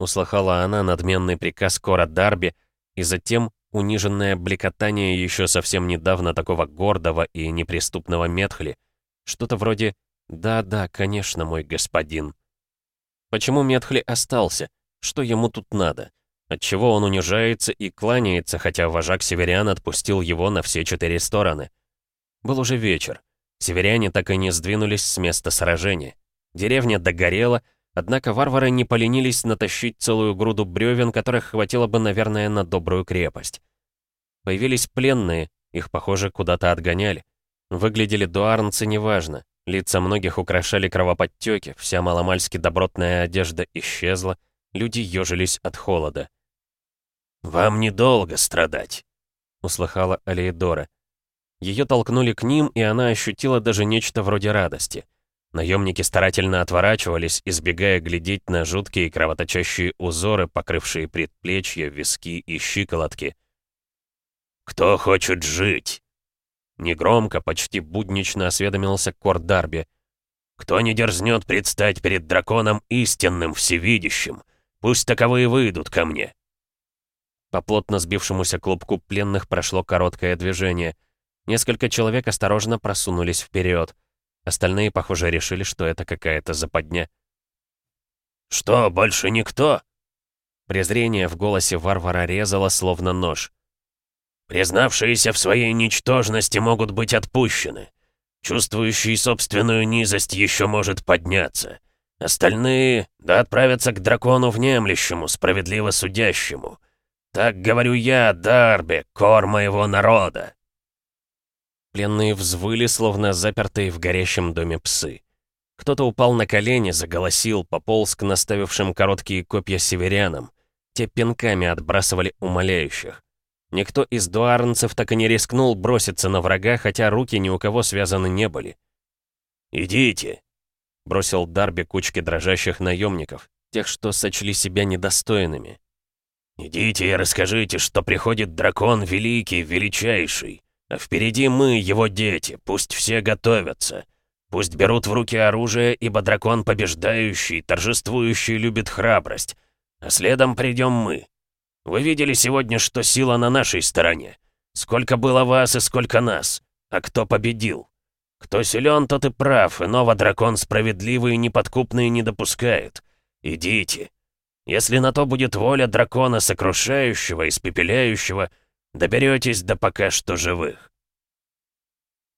услыхала она надменный приказ Кора Дарби, и затем униженное блекотание еще совсем недавно такого гордого и неприступного Метхли, что-то вроде Да-да, конечно, мой господин. Почему Метхли остался? Что ему тут надо? Отчего он унижается и кланяется, хотя вожак северян отпустил его на все четыре стороны? Был уже вечер. Северяне так и не сдвинулись с места сражения. Деревня догорела, однако варвары не поленились натащить целую груду бревен, которых хватило бы, наверное, на добрую крепость. Появились пленные, их, похоже, куда-то отгоняли. Выглядели дуарнцы неважно. Лица многих украшали кровоподтеки, вся маломальски добротная одежда исчезла, люди ежились от холода. «Вам недолго страдать», — услыхала Алиедора. Ее толкнули к ним, и она ощутила даже нечто вроде радости. Наемники старательно отворачивались, избегая глядеть на жуткие кровоточащие узоры, покрывшие предплечья, виски и щиколотки. «Кто хочет жить?» Негромко, почти буднично осведомился Кор Дарби. «Кто не дерзнет предстать перед драконом истинным, всевидящим? Пусть таковые выйдут ко мне». По плотно сбившемуся клубку пленных прошло короткое движение. Несколько человек осторожно просунулись вперед. Остальные, похоже, решили, что это какая-то западня. «Что, больше никто?» Презрение в голосе варвара резало, словно нож. Признавшиеся в своей ничтожности могут быть отпущены. Чувствующий собственную низость еще может подняться. Остальные, да отправятся к дракону внемлющему, справедливо судящему. Так говорю я, Дарби, кор моего народа. Пленные взвыли, словно запертые в горящем доме псы. Кто-то упал на колени, заголосил, пополз к наставившим короткие копья северянам. Те пинками отбрасывали умоляющих. Никто из дуарнцев так и не рискнул броситься на врага, хотя руки ни у кого связаны не были. «Идите!» — бросил Дарби кучки дрожащих наемников, тех, что сочли себя недостойными. «Идите и расскажите, что приходит дракон великий, величайший, а впереди мы, его дети, пусть все готовятся. Пусть берут в руки оружие, ибо дракон побеждающий, торжествующий любит храбрость, а следом придем мы, вы видели сегодня, что сила на нашей стороне. Сколько было вас и сколько нас. А кто победил? Кто силен, тот и прав, иного дракон справедливый и неподкупный не допускает. Идите. Если на то будет воля дракона сокрушающего, испепеляющего, доберетесь до пока что живых.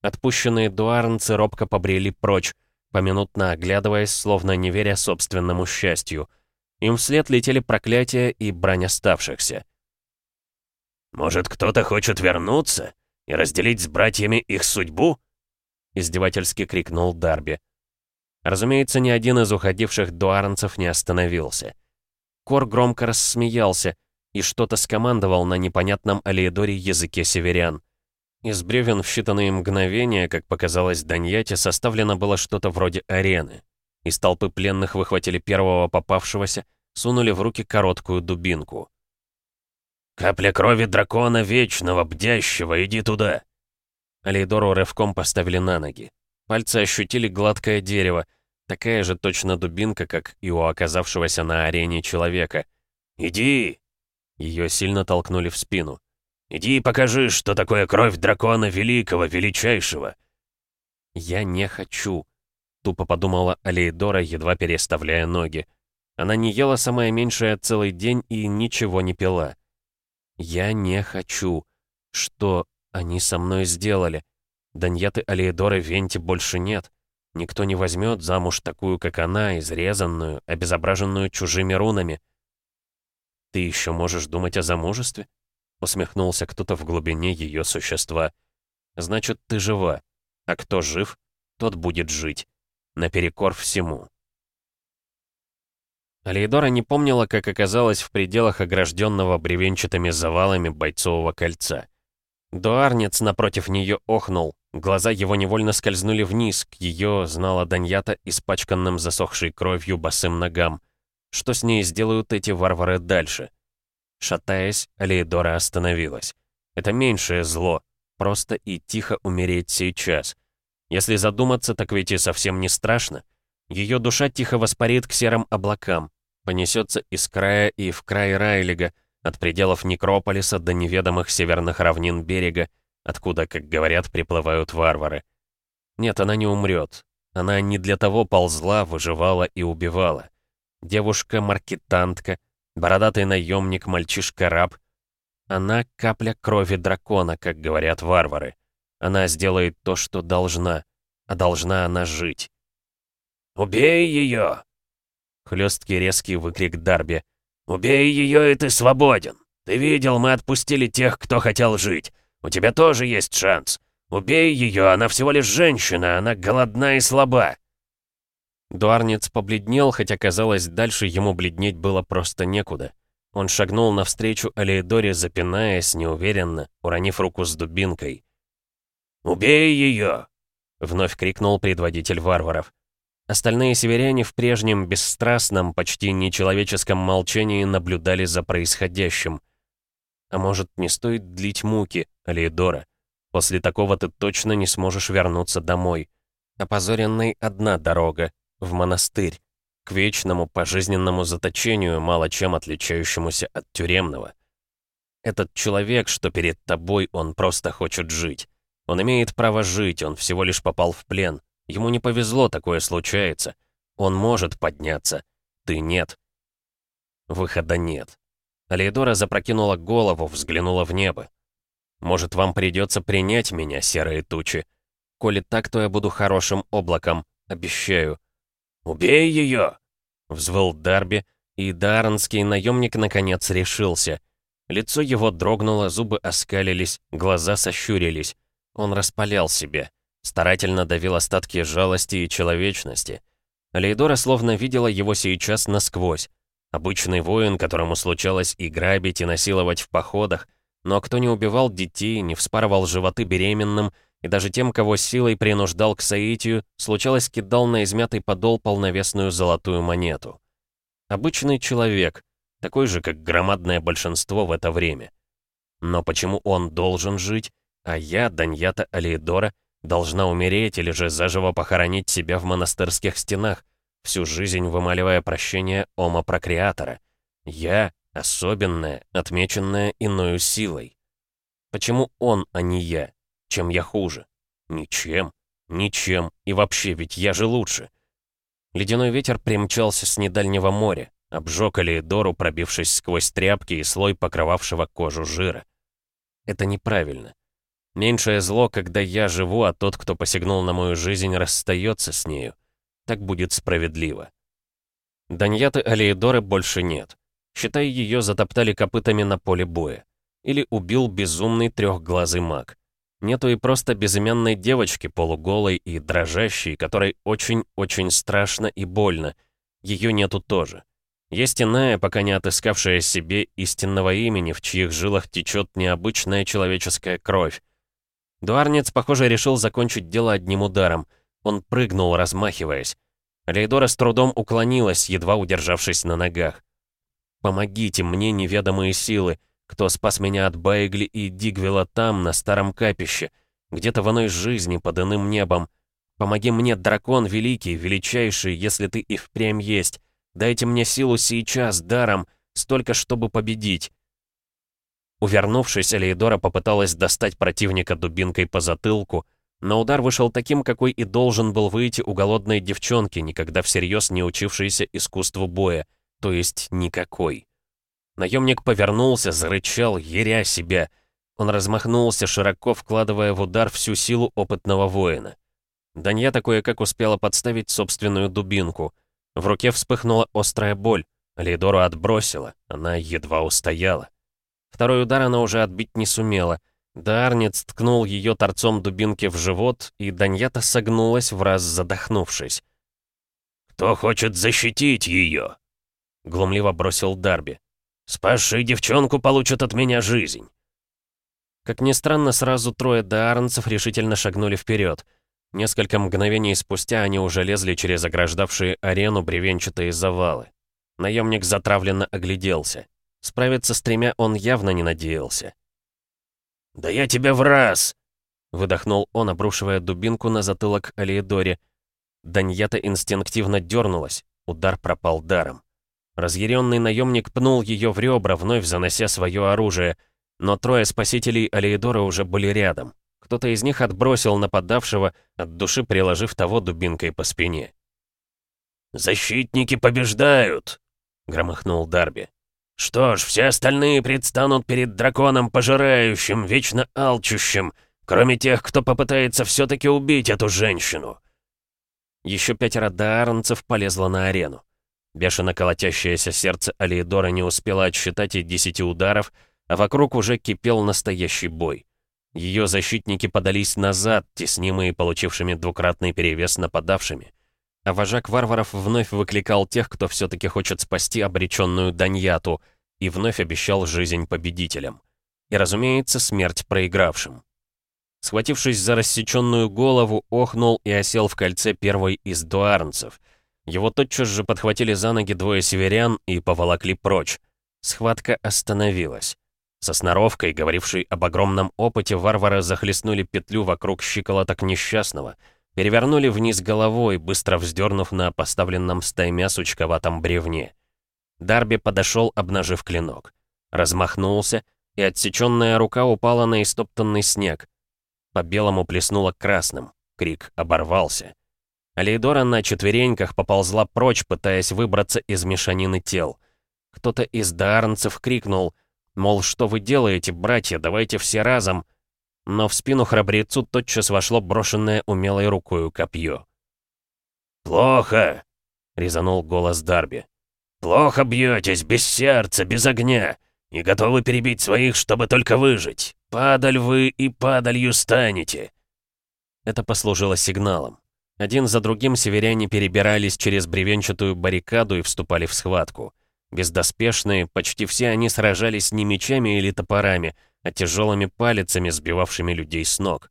Отпущенные дуарнцы робко побрели прочь, поминутно оглядываясь, словно не веря собственному счастью — им вслед летели проклятия и брань оставшихся. «Может, кто-то хочет вернуться и разделить с братьями их судьбу?» Издевательски крикнул Дарби. Разумеется, ни один из уходивших дуаранцев не остановился. Кор громко рассмеялся и что-то скомандовал на непонятном Алиедоре языке северян. Из бревен в считанные мгновения, как показалось Даньяте, составлено было что-то вроде арены. Из толпы пленных выхватили первого попавшегося, сунули в руки короткую дубинку. «Капля крови дракона вечного, бдящего, иди туда!» Алейдору рывком поставили на ноги. Пальцы ощутили гладкое дерево, такая же точно дубинка, как и у оказавшегося на арене человека. «Иди!» Ее сильно толкнули в спину. «Иди и покажи, что такое кровь дракона великого, величайшего!» «Я не хочу», Тупо подумала Алейдора, едва переставляя ноги. Она не ела самое меньшее целый день и ничего не пила. «Я не хочу. Что они со мной сделали? Даньяты Алейдоры в Венте больше нет. Никто не возьмет замуж такую, как она, изрезанную, обезображенную чужими рунами». «Ты еще можешь думать о замужестве?» Усмехнулся кто-то в глубине ее существа. «Значит, ты жива. А кто жив, тот будет жить» наперекор всему. Алейдора не помнила, как оказалась в пределах огражденного бревенчатыми завалами бойцового кольца. Дуарнец напротив нее охнул, глаза его невольно скользнули вниз, к ее, знала Даньята, испачканным засохшей кровью босым ногам. Что с ней сделают эти варвары дальше? Шатаясь, Алейдора остановилась. Это меньшее зло, просто и тихо умереть сейчас. Если задуматься, так ведь и совсем не страшно. Ее душа тихо воспарит к серым облакам, понесется из края и в край Райлига, от пределов Некрополиса до неведомых северных равнин берега, откуда, как говорят, приплывают варвары. Нет, она не умрет. Она не для того ползла, выживала и убивала. Девушка-маркетантка, бородатый наемник, мальчишка-раб. Она капля крови дракона, как говорят варвары. Она сделает то, что должна, а должна она жить. «Убей ее!» Хлесткий резкий выкрик Дарби. «Убей ее, и ты свободен! Ты видел, мы отпустили тех, кто хотел жить. У тебя тоже есть шанс. Убей ее, она всего лишь женщина, она голодна и слаба!» Дуарнец побледнел, хотя казалось, дальше ему бледнеть было просто некуда. Он шагнул навстречу Алеидоре, запинаясь неуверенно, уронив руку с дубинкой. «Убей ее!» — вновь крикнул предводитель варваров. Остальные северяне в прежнем бесстрастном, почти нечеловеческом молчании наблюдали за происходящим. А может, не стоит длить муки, Алеидора? После такого ты точно не сможешь вернуться домой. Опозоренной одна дорога в монастырь, к вечному пожизненному заточению, мало чем отличающемуся от тюремного. Этот человек, что перед тобой, он просто хочет жить. Он имеет право жить, он всего лишь попал в плен. Ему не повезло, такое случается. Он может подняться. Ты нет. Выхода нет. Алейдора запрокинула голову, взглянула в небо. «Может, вам придется принять меня, серые тучи? Коли так, то я буду хорошим облаком, обещаю. «Убей ее!» — взвыл Дарби, и дарнский наемник наконец решился. Лицо его дрогнуло, зубы оскалились, глаза сощурились. Он распалял себя, старательно давил остатки жалости и человечности. Лейдора словно видела его сейчас насквозь. Обычный воин, которому случалось и грабить, и насиловать в походах, но кто не убивал детей, не вспарывал животы беременным, и даже тем, кого силой принуждал к соитию, случалось кидал на измятый подол полновесную золотую монету. Обычный человек, такой же, как громадное большинство в это время. Но почему он должен жить, а я, Даньята Алиедора, должна умереть или же заживо похоронить себя в монастырских стенах, всю жизнь вымаливая прощение Ома Прокреатора? Я — особенная, отмеченная иною силой. Почему он, а не я? Чем я хуже? Ничем. Ничем. И вообще, ведь я же лучше. Ледяной ветер примчался с недальнего моря, обжег Алиэдору, пробившись сквозь тряпки и слой покрывавшего кожу жира. Это неправильно. Меньшее зло, когда я живу, а тот, кто посягнул на мою жизнь, расстается с нею. Так будет справедливо. Даньяты Алиэдоры больше нет. Считай, ее затоптали копытами на поле боя. Или убил безумный трехглазый маг. Нету и просто безымянной девочки, полуголой и дрожащей, которой очень-очень страшно и больно. Ее нету тоже. Есть иная, пока не отыскавшая себе истинного имени, в чьих жилах течет необычная человеческая кровь. Дуарнец, похоже, решил закончить дело одним ударом. Он прыгнул, размахиваясь. Лейдора с трудом уклонилась, едва удержавшись на ногах. «Помогите мне, неведомые силы!» Кто спас меня от Байгли и Дигвела там, на старом капище, где-то в иной жизни, под иным небом. Помоги мне, дракон великий, величайший, если ты и впрямь есть. Дайте мне силу сейчас, даром, столько, чтобы победить». Увернувшись, Элейдора попыталась достать противника дубинкой по затылку, но удар вышел таким, какой и должен был выйти у голодной девчонки, никогда всерьез не учившейся искусству боя, то есть никакой. Наемник повернулся, зарычал, еря себя. Он размахнулся, широко вкладывая в удар всю силу опытного воина. Данья такое как успела подставить собственную дубинку. В руке вспыхнула острая боль. Лейдору отбросила, она едва устояла. Второй удар она уже отбить не сумела. Дарнец ткнул ее торцом дубинки в живот, и Даньята согнулась, в раз задохнувшись. «Кто хочет защитить ее?» Глумливо бросил Дарби. Спасший девчонку получат от меня жизнь!» Как ни странно, сразу трое даарнцев решительно шагнули вперед. Несколько мгновений спустя они уже лезли через ограждавшие арену бревенчатые завалы. Наемник затравленно огляделся. Справиться с тремя он явно не надеялся. «Да я тебя в раз!» Выдохнул он, обрушивая дубинку на затылок Алиедоре. Даньята инстинктивно дернулась. Удар пропал даром. Разъяренный наемник пнул ее в ребра, вновь занося свое оружие. Но трое спасителей Алиедора уже были рядом. Кто-то из них отбросил нападавшего, от души приложив того дубинкой по спине. «Защитники побеждают!» — громыхнул Дарби. «Что ж, все остальные предстанут перед драконом пожирающим, вечно алчущим, кроме тех, кто попытается все-таки убить эту женщину». Еще пятеро даарнцев полезло на арену. Бешено колотящееся сердце Алиедора не успело отсчитать и десяти ударов, а вокруг уже кипел настоящий бой. Ее защитники подались назад, теснимые получившими двукратный перевес нападавшими. А вожак варваров вновь выкликал тех, кто все-таки хочет спасти обреченную Даньяту, и вновь обещал жизнь победителям. И, разумеется, смерть проигравшим. Схватившись за рассеченную голову, охнул и осел в кольце первой из дуарнцев. Его тотчас же подхватили за ноги двое северян и поволокли прочь. Схватка остановилась. Со сноровкой, говорившей об огромном опыте, варвары захлестнули петлю вокруг щиколоток несчастного, перевернули вниз головой, быстро вздернув на поставленном стаймя сучковатом бревне. Дарби подошел, обнажив клинок. Размахнулся, и отсеченная рука упала на истоптанный снег. По белому плеснуло красным. Крик оборвался. Алейдора на четвереньках поползла прочь, пытаясь выбраться из мешанины тел. Кто-то из даарнцев крикнул, мол, что вы делаете, братья, давайте все разом. Но в спину храбрецу тотчас вошло брошенное умелой рукою копье. «Плохо!» — резанул голос Дарби. «Плохо бьетесь, без сердца, без огня, и готовы перебить своих, чтобы только выжить. «Падаль вы и падалью станете!» Это послужило сигналом. Один за другим северяне перебирались через бревенчатую баррикаду и вступали в схватку. Бездоспешные, почти все они сражались не мечами или топорами, а тяжелыми палицами, сбивавшими людей с ног.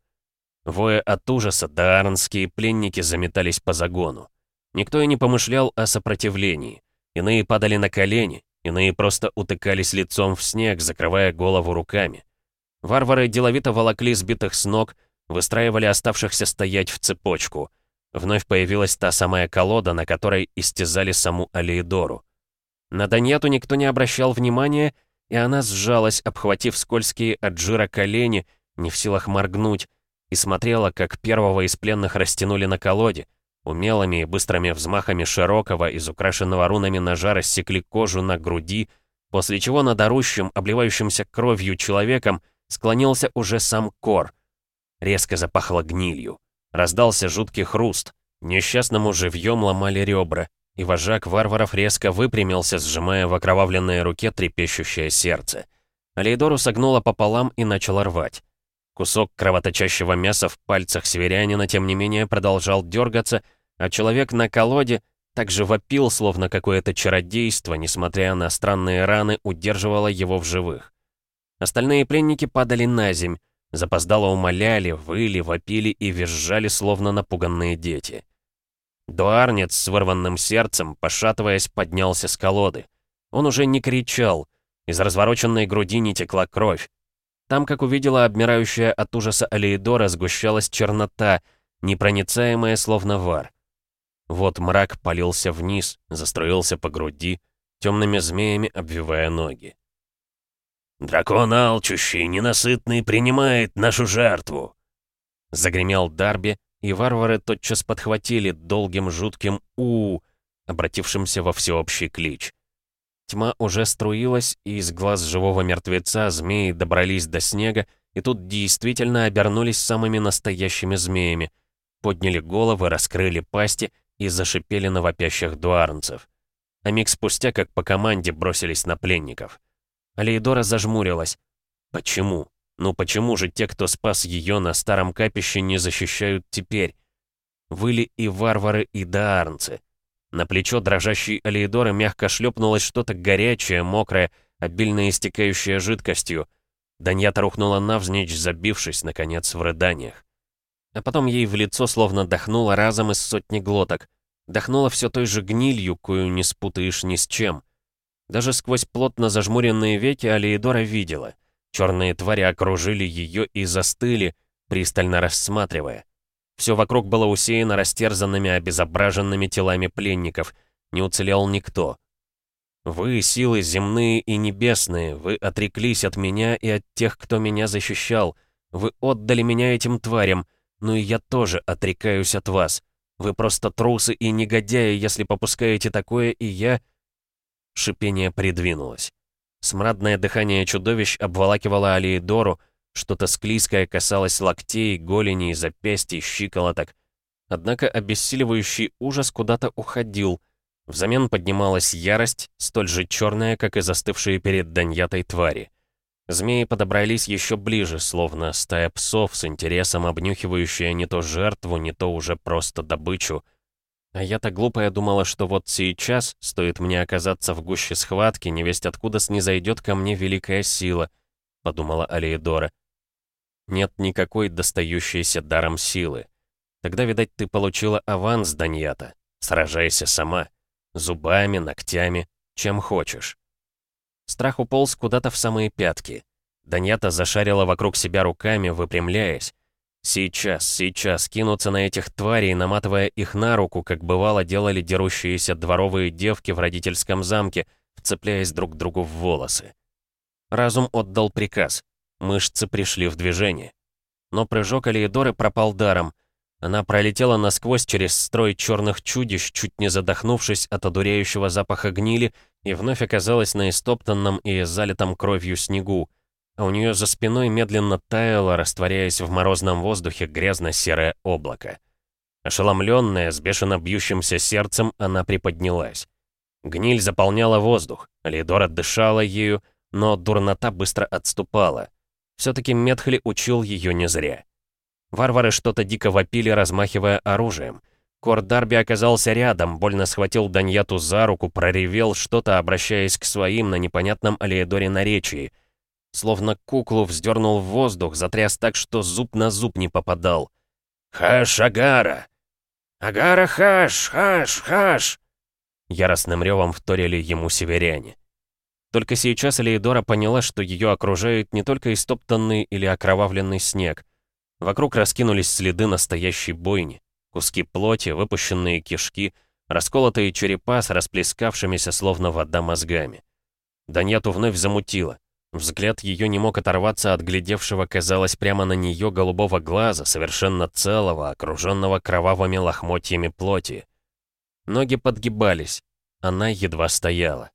Воя от ужаса, даарнские пленники заметались по загону. Никто и не помышлял о сопротивлении. Иные падали на колени, иные просто утыкались лицом в снег, закрывая голову руками. Варвары деловито волокли сбитых с ног, выстраивали оставшихся стоять в цепочку. Вновь появилась та самая колода, на которой истязали саму Алиедору. На Даньяту никто не обращал внимания, и она сжалась, обхватив скользкие от жира колени, не в силах моргнуть, и смотрела, как первого из пленных растянули на колоде. Умелыми и быстрыми взмахами широкого, изукрашенного рунами ножа рассекли кожу на груди, после чего над орущим, обливающимся кровью человеком склонился уже сам Кор. Резко запахло гнилью. Раздался жуткий хруст. Несчастному живьем ломали ребра, и вожак варваров резко выпрямился, сжимая в окровавленной руке трепещущее сердце. Алейдору согнуло пополам и начал рвать. Кусок кровоточащего мяса в пальцах северянина, тем не менее, продолжал дергаться, а человек на колоде также вопил, словно какое-то чародейство, несмотря на странные раны, удерживало его в живых. Остальные пленники падали на земь, запоздало умоляли, выли, вопили и визжали, словно напуганные дети. Дуарнец с вырванным сердцем, пошатываясь, поднялся с колоды. Он уже не кричал, из развороченной груди не текла кровь. Там, как увидела обмирающая от ужаса Алеидора, сгущалась чернота, непроницаемая, словно вар. Вот мрак полился вниз, заструился по груди, темными змеями обвивая ноги. «Дракон алчущий, ненасытный, принимает нашу жертву!» Загремел Дарби, и варвары тотчас подхватили долгим жутким у, обратившимся во всеобщий клич. Тьма уже струилась, и из глаз живого мертвеца змеи добрались до снега, и тут действительно обернулись самыми настоящими змеями. Подняли головы, раскрыли пасти и зашипели на вопящих дуарнцев. А миг спустя, как по команде, бросились на пленников. Алейдора зажмурилась. Почему? Ну почему же те, кто спас ее на старом капище, не защищают теперь? Выли и варвары, и даарнцы. На плечо дрожащей Алейдоры мягко шлепнулось что-то горячее, мокрое, обильно истекающее жидкостью. Даньята рухнула навзничь, забившись, наконец, в рыданиях. А потом ей в лицо словно дохнуло разом из сотни глоток. Дохнуло все той же гнилью, кою не спутаешь ни с чем. Даже сквозь плотно зажмуренные веки Алиедора видела. Черные твари окружили ее и застыли, пристально рассматривая. Все вокруг было усеяно растерзанными, обезображенными телами пленников. Не уцелел никто. «Вы, силы земные и небесные, вы отреклись от меня и от тех, кто меня защищал. Вы отдали меня этим тварям, но и я тоже отрекаюсь от вас. Вы просто трусы и негодяи, если попускаете такое, и я...» Шипение придвинулось. Смрадное дыхание чудовищ обволакивало Алиедору, что-то склизкое касалось локтей, голеней, запястий, щиколоток. Однако обессиливающий ужас куда-то уходил. Взамен поднималась ярость, столь же черная, как и застывшие перед Даньятой твари. Змеи подобрались еще ближе, словно стая псов с интересом обнюхивающая не то жертву, не то уже просто добычу. А я-то глупая думала, что вот сейчас, стоит мне оказаться в гуще схватки, невесть откуда снизойдет ко мне великая сила, подумала Алиедора. Нет никакой достающейся даром силы. Тогда, видать, ты получила аванс, Даньята. Сражайся сама. Зубами, ногтями, чем хочешь. Страх уполз куда-то в самые пятки. Даньята зашарила вокруг себя руками, выпрямляясь. Сейчас, сейчас кинуться на этих тварей, наматывая их на руку, как бывало делали дерущиеся дворовые девки в родительском замке, вцепляясь друг другу в волосы. Разум отдал приказ. Мышцы пришли в движение. Но прыжок Алиедоры пропал даром. Она пролетела насквозь через строй черных чудищ, чуть не задохнувшись от одуряющего запаха гнили, и вновь оказалась на истоптанном и залитом кровью снегу а у нее за спиной медленно таяло, растворяясь в морозном воздухе грязно-серое облако. Ошеломленная, с бешено бьющимся сердцем, она приподнялась. Гниль заполняла воздух, Лидора дышала ею, но дурнота быстро отступала. Все-таки Метхли учил ее не зря. Варвары что-то дико вопили, размахивая оружием. Кор Дарби оказался рядом, больно схватил Даньяту за руку, проревел что-то, обращаясь к своим на непонятном Алиэдоре наречии, Словно куклу вздернул в воздух, затряс так, что зуб на зуб не попадал. «Хаш, Агара! Агара, хаш, хаш, хаш!» Яростным ревом вторили ему северяне. Только сейчас Элеидора поняла, что ее окружает не только истоптанный или окровавленный снег. Вокруг раскинулись следы настоящей бойни. Куски плоти, выпущенные кишки, расколотые черепа с расплескавшимися словно вода мозгами. Даньяту вновь замутило. Взгляд ее не мог оторваться от глядевшего, казалось, прямо на нее голубого глаза, совершенно целого, окруженного кровавыми лохмотьями плоти. Ноги подгибались, она едва стояла.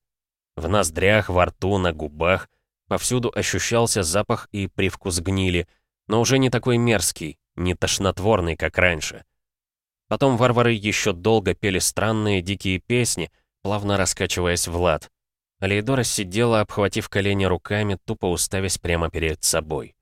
В ноздрях, во рту, на губах повсюду ощущался запах и привкус гнили, но уже не такой мерзкий, не тошнотворный, как раньше. Потом варвары еще долго пели странные дикие песни, плавно раскачиваясь в лад. Алейдора сидела, обхватив колени руками, тупо уставясь прямо перед собой.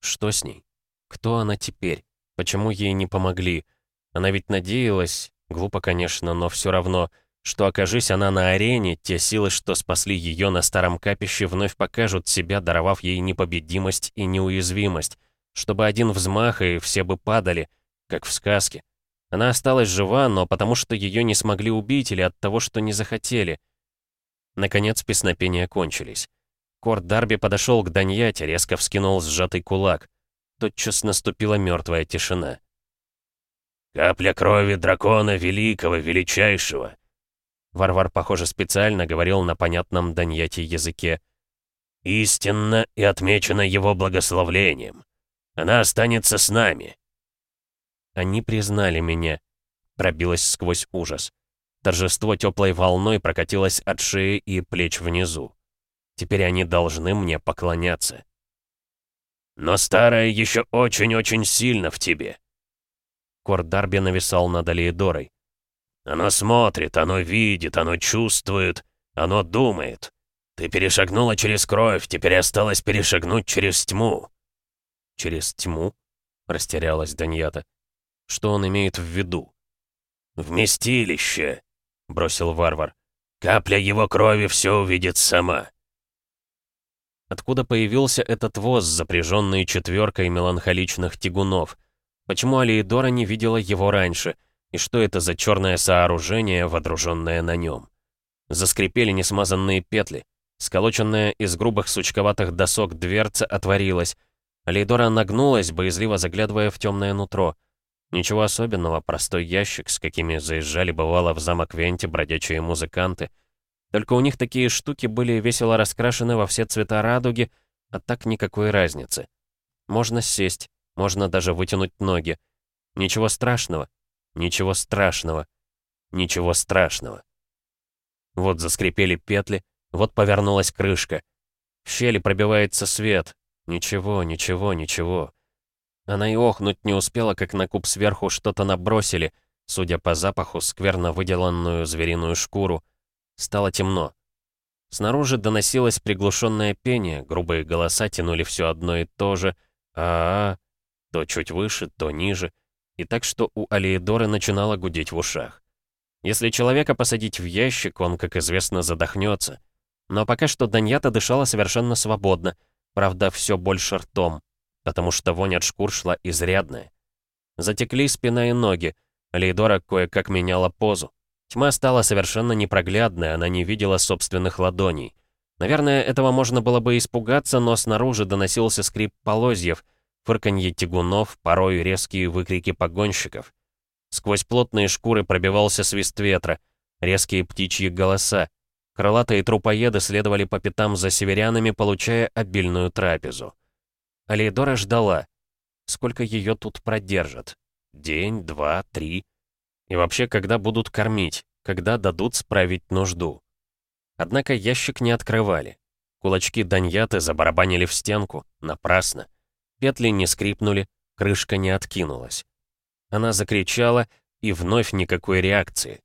Что с ней? Кто она теперь? Почему ей не помогли? Она ведь надеялась, глупо, конечно, но все равно, что окажись она на арене, те силы, что спасли ее на старом капище, вновь покажут себя, даровав ей непобедимость и неуязвимость, чтобы один взмах, и все бы падали, как в сказке. Она осталась жива, но потому что ее не смогли убить или от того, что не захотели — Наконец песнопения кончились. Корт Дарби подошел к Даньяте, резко вскинул сжатый кулак. Тотчас наступила мертвая тишина. «Капля крови дракона великого, величайшего!» Варвар, похоже, специально говорил на понятном Даньяте языке. «Истинно и отмечена его благословлением. Она останется с нами». «Они признали меня», — пробилась сквозь ужас. Торжество теплой волной прокатилось от шеи и плеч внизу. Теперь они должны мне поклоняться. «Но старое еще очень-очень сильно в тебе!» Кор Дарби нависал над Алиедорой. «Оно смотрит, оно видит, оно чувствует, оно думает. Ты перешагнула через кровь, теперь осталось перешагнуть через тьму». «Через тьму?» — растерялась Даньята. «Что он имеет в виду?» «Вместилище!» Бросил варвар. «Капля его крови все увидит сама». Откуда появился этот воз, запряженный четверкой меланхоличных тягунов? Почему Алиедора не видела его раньше? И что это за черное сооружение, водруженное на нем? Заскрипели несмазанные петли. Сколоченная из грубых сучковатых досок дверца отворилась. Алейдора нагнулась, боязливо заглядывая в темное нутро. Ничего особенного, простой ящик, с какими заезжали бывало в замок Венти бродячие музыканты. Только у них такие штуки были весело раскрашены во все цвета радуги, а так никакой разницы. Можно сесть, можно даже вытянуть ноги. Ничего страшного, ничего страшного, ничего страшного. Вот заскрипели петли, вот повернулась крышка. В щели пробивается свет. Ничего, ничего, ничего. Она и охнуть не успела, как на куб сверху что-то набросили, судя по запаху, скверно выделанную звериную шкуру. Стало темно. Снаружи доносилось приглушенное пение, грубые голоса тянули все одно и то же. а а, -а то чуть выше, то ниже. И так что у Алиедоры начинало гудеть в ушах. Если человека посадить в ящик, он, как известно, задохнется. Но пока что Даньята дышала совершенно свободно, правда, все больше ртом, потому что вонь от шкур шла изрядная. Затекли спина и ноги, Лейдора кое-как меняла позу. Тьма стала совершенно непроглядной, она не видела собственных ладоней. Наверное, этого можно было бы испугаться, но снаружи доносился скрип полозьев, фырканье тягунов, порой резкие выкрики погонщиков. Сквозь плотные шкуры пробивался свист ветра, резкие птичьи голоса. Крылатые трупоеды следовали по пятам за северянами, получая обильную трапезу. Алейдора ждала. Сколько ее тут продержат? День, два, три. И вообще, когда будут кормить? Когда дадут справить нужду? Однако ящик не открывали. Кулачки Даньяты забарабанили в стенку. Напрасно. Петли не скрипнули, крышка не откинулась. Она закричала, и вновь никакой реакции.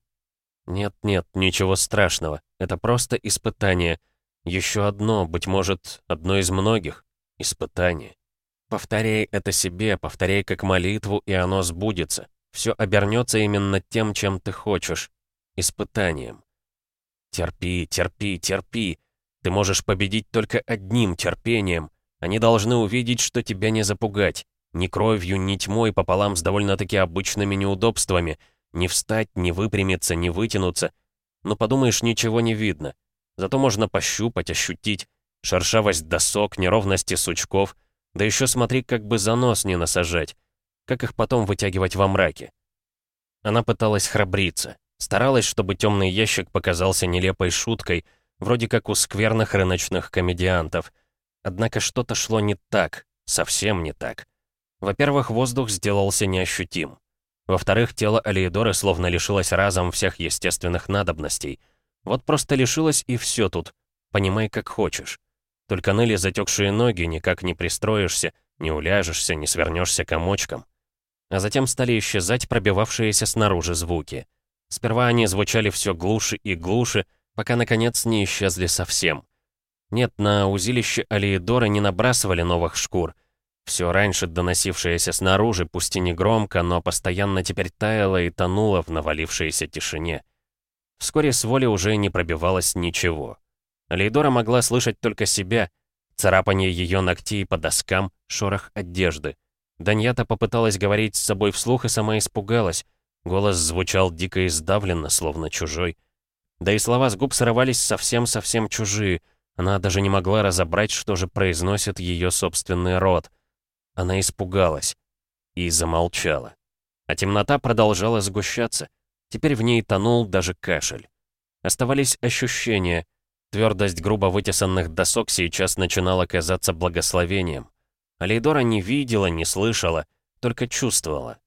Нет-нет, ничего страшного. Это просто испытание. Еще одно, быть может, одно из многих. Испытание. Повторяй это себе, повторяй как молитву, и оно сбудется. Все обернется именно тем, чем ты хочешь. Испытанием. Терпи, терпи, терпи. Ты можешь победить только одним терпением. Они должны увидеть, что тебя не запугать. Ни кровью, ни тьмой пополам с довольно-таки обычными неудобствами. Не встать, не выпрямиться, не вытянуться. Но подумаешь, ничего не видно. Зато можно пощупать, ощутить. Шершавость досок, неровности сучков. Да еще смотри, как бы за нос не насажать. Как их потом вытягивать во мраке. Она пыталась храбриться. Старалась, чтобы темный ящик показался нелепой шуткой, вроде как у скверных рыночных комедиантов. Однако что-то шло не так, совсем не так. Во-первых, воздух сделался неощутим. Во-вторых, тело Алиедоры словно лишилось разом всех естественных надобностей. Вот просто лишилось и все тут. Понимай, как хочешь. Только ныли затекшие ноги, никак не пристроишься, не уляжешься, не свернешься комочком. А затем стали исчезать пробивавшиеся снаружи звуки. Сперва они звучали все глуше и глуше, пока, наконец, не исчезли совсем. Нет, на узилище Алиедоры не набрасывали новых шкур — все раньше доносившееся снаружи, пусть и не громко, но постоянно теперь таяло и тонуло в навалившейся тишине. Вскоре с воли уже не пробивалось ничего. Лейдора могла слышать только себя, царапание ее ногтей по доскам, шорох одежды. Даньята попыталась говорить с собой вслух и сама испугалась. Голос звучал дико и сдавленно, словно чужой. Да и слова с губ срывались совсем-совсем чужие. Она даже не могла разобрать, что же произносит ее собственный род — она испугалась и замолчала. А темнота продолжала сгущаться. Теперь в ней тонул даже кашель. Оставались ощущения. Твердость грубо вытесанных досок сейчас начинала казаться благословением. Алейдора не видела, не слышала, только чувствовала.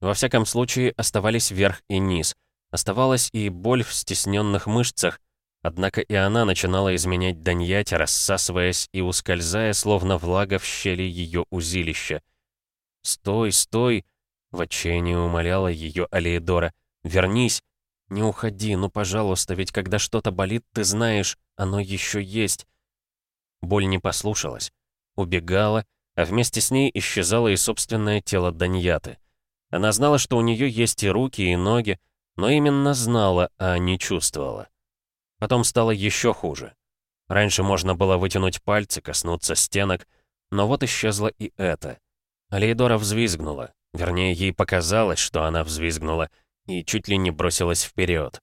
Во всяком случае, оставались верх и низ. Оставалась и боль в стесненных мышцах, Однако и она начинала изменять Даньяте, рассасываясь и ускользая, словно влага в щели ее узилища. «Стой, стой!» — в отчаянии умоляла ее Алеидора. «Вернись! Не уходи, ну, пожалуйста, ведь когда что-то болит, ты знаешь, оно еще есть!» Боль не послушалась. Убегала, а вместе с ней исчезало и собственное тело Даньяты. Она знала, что у нее есть и руки, и ноги, но именно знала, а не чувствовала. Потом стало еще хуже. Раньше можно было вытянуть пальцы, коснуться стенок, но вот исчезло и это. Алейдора взвизгнула. Вернее, ей показалось, что она взвизгнула, и чуть ли не бросилась вперед.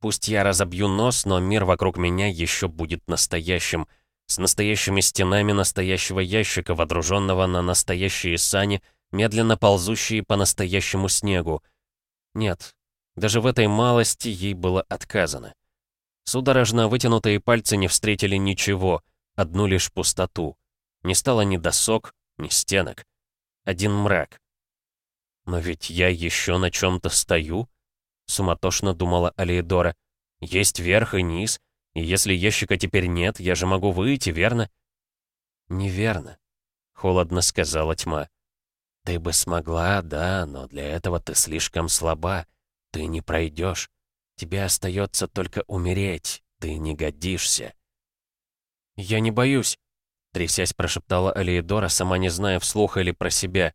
Пусть я разобью нос, но мир вокруг меня еще будет настоящим, с настоящими стенами настоящего ящика, водруженного на настоящие сани, медленно ползущие по настоящему снегу. Нет, даже в этой малости ей было отказано. Судорожно вытянутые пальцы не встретили ничего, одну лишь пустоту. Не стало ни досок, ни стенок. Один мрак. «Но ведь я еще на чем-то стою?» — суматошно думала Алиедора. «Есть верх и низ, и если ящика теперь нет, я же могу выйти, верно?» «Неверно», — холодно сказала тьма. «Ты бы смогла, да, но для этого ты слишком слаба. Ты не пройдешь. Тебе остается только умереть. Ты не годишься». «Я не боюсь», — трясясь прошептала Алиедора, сама не зная вслух или про себя.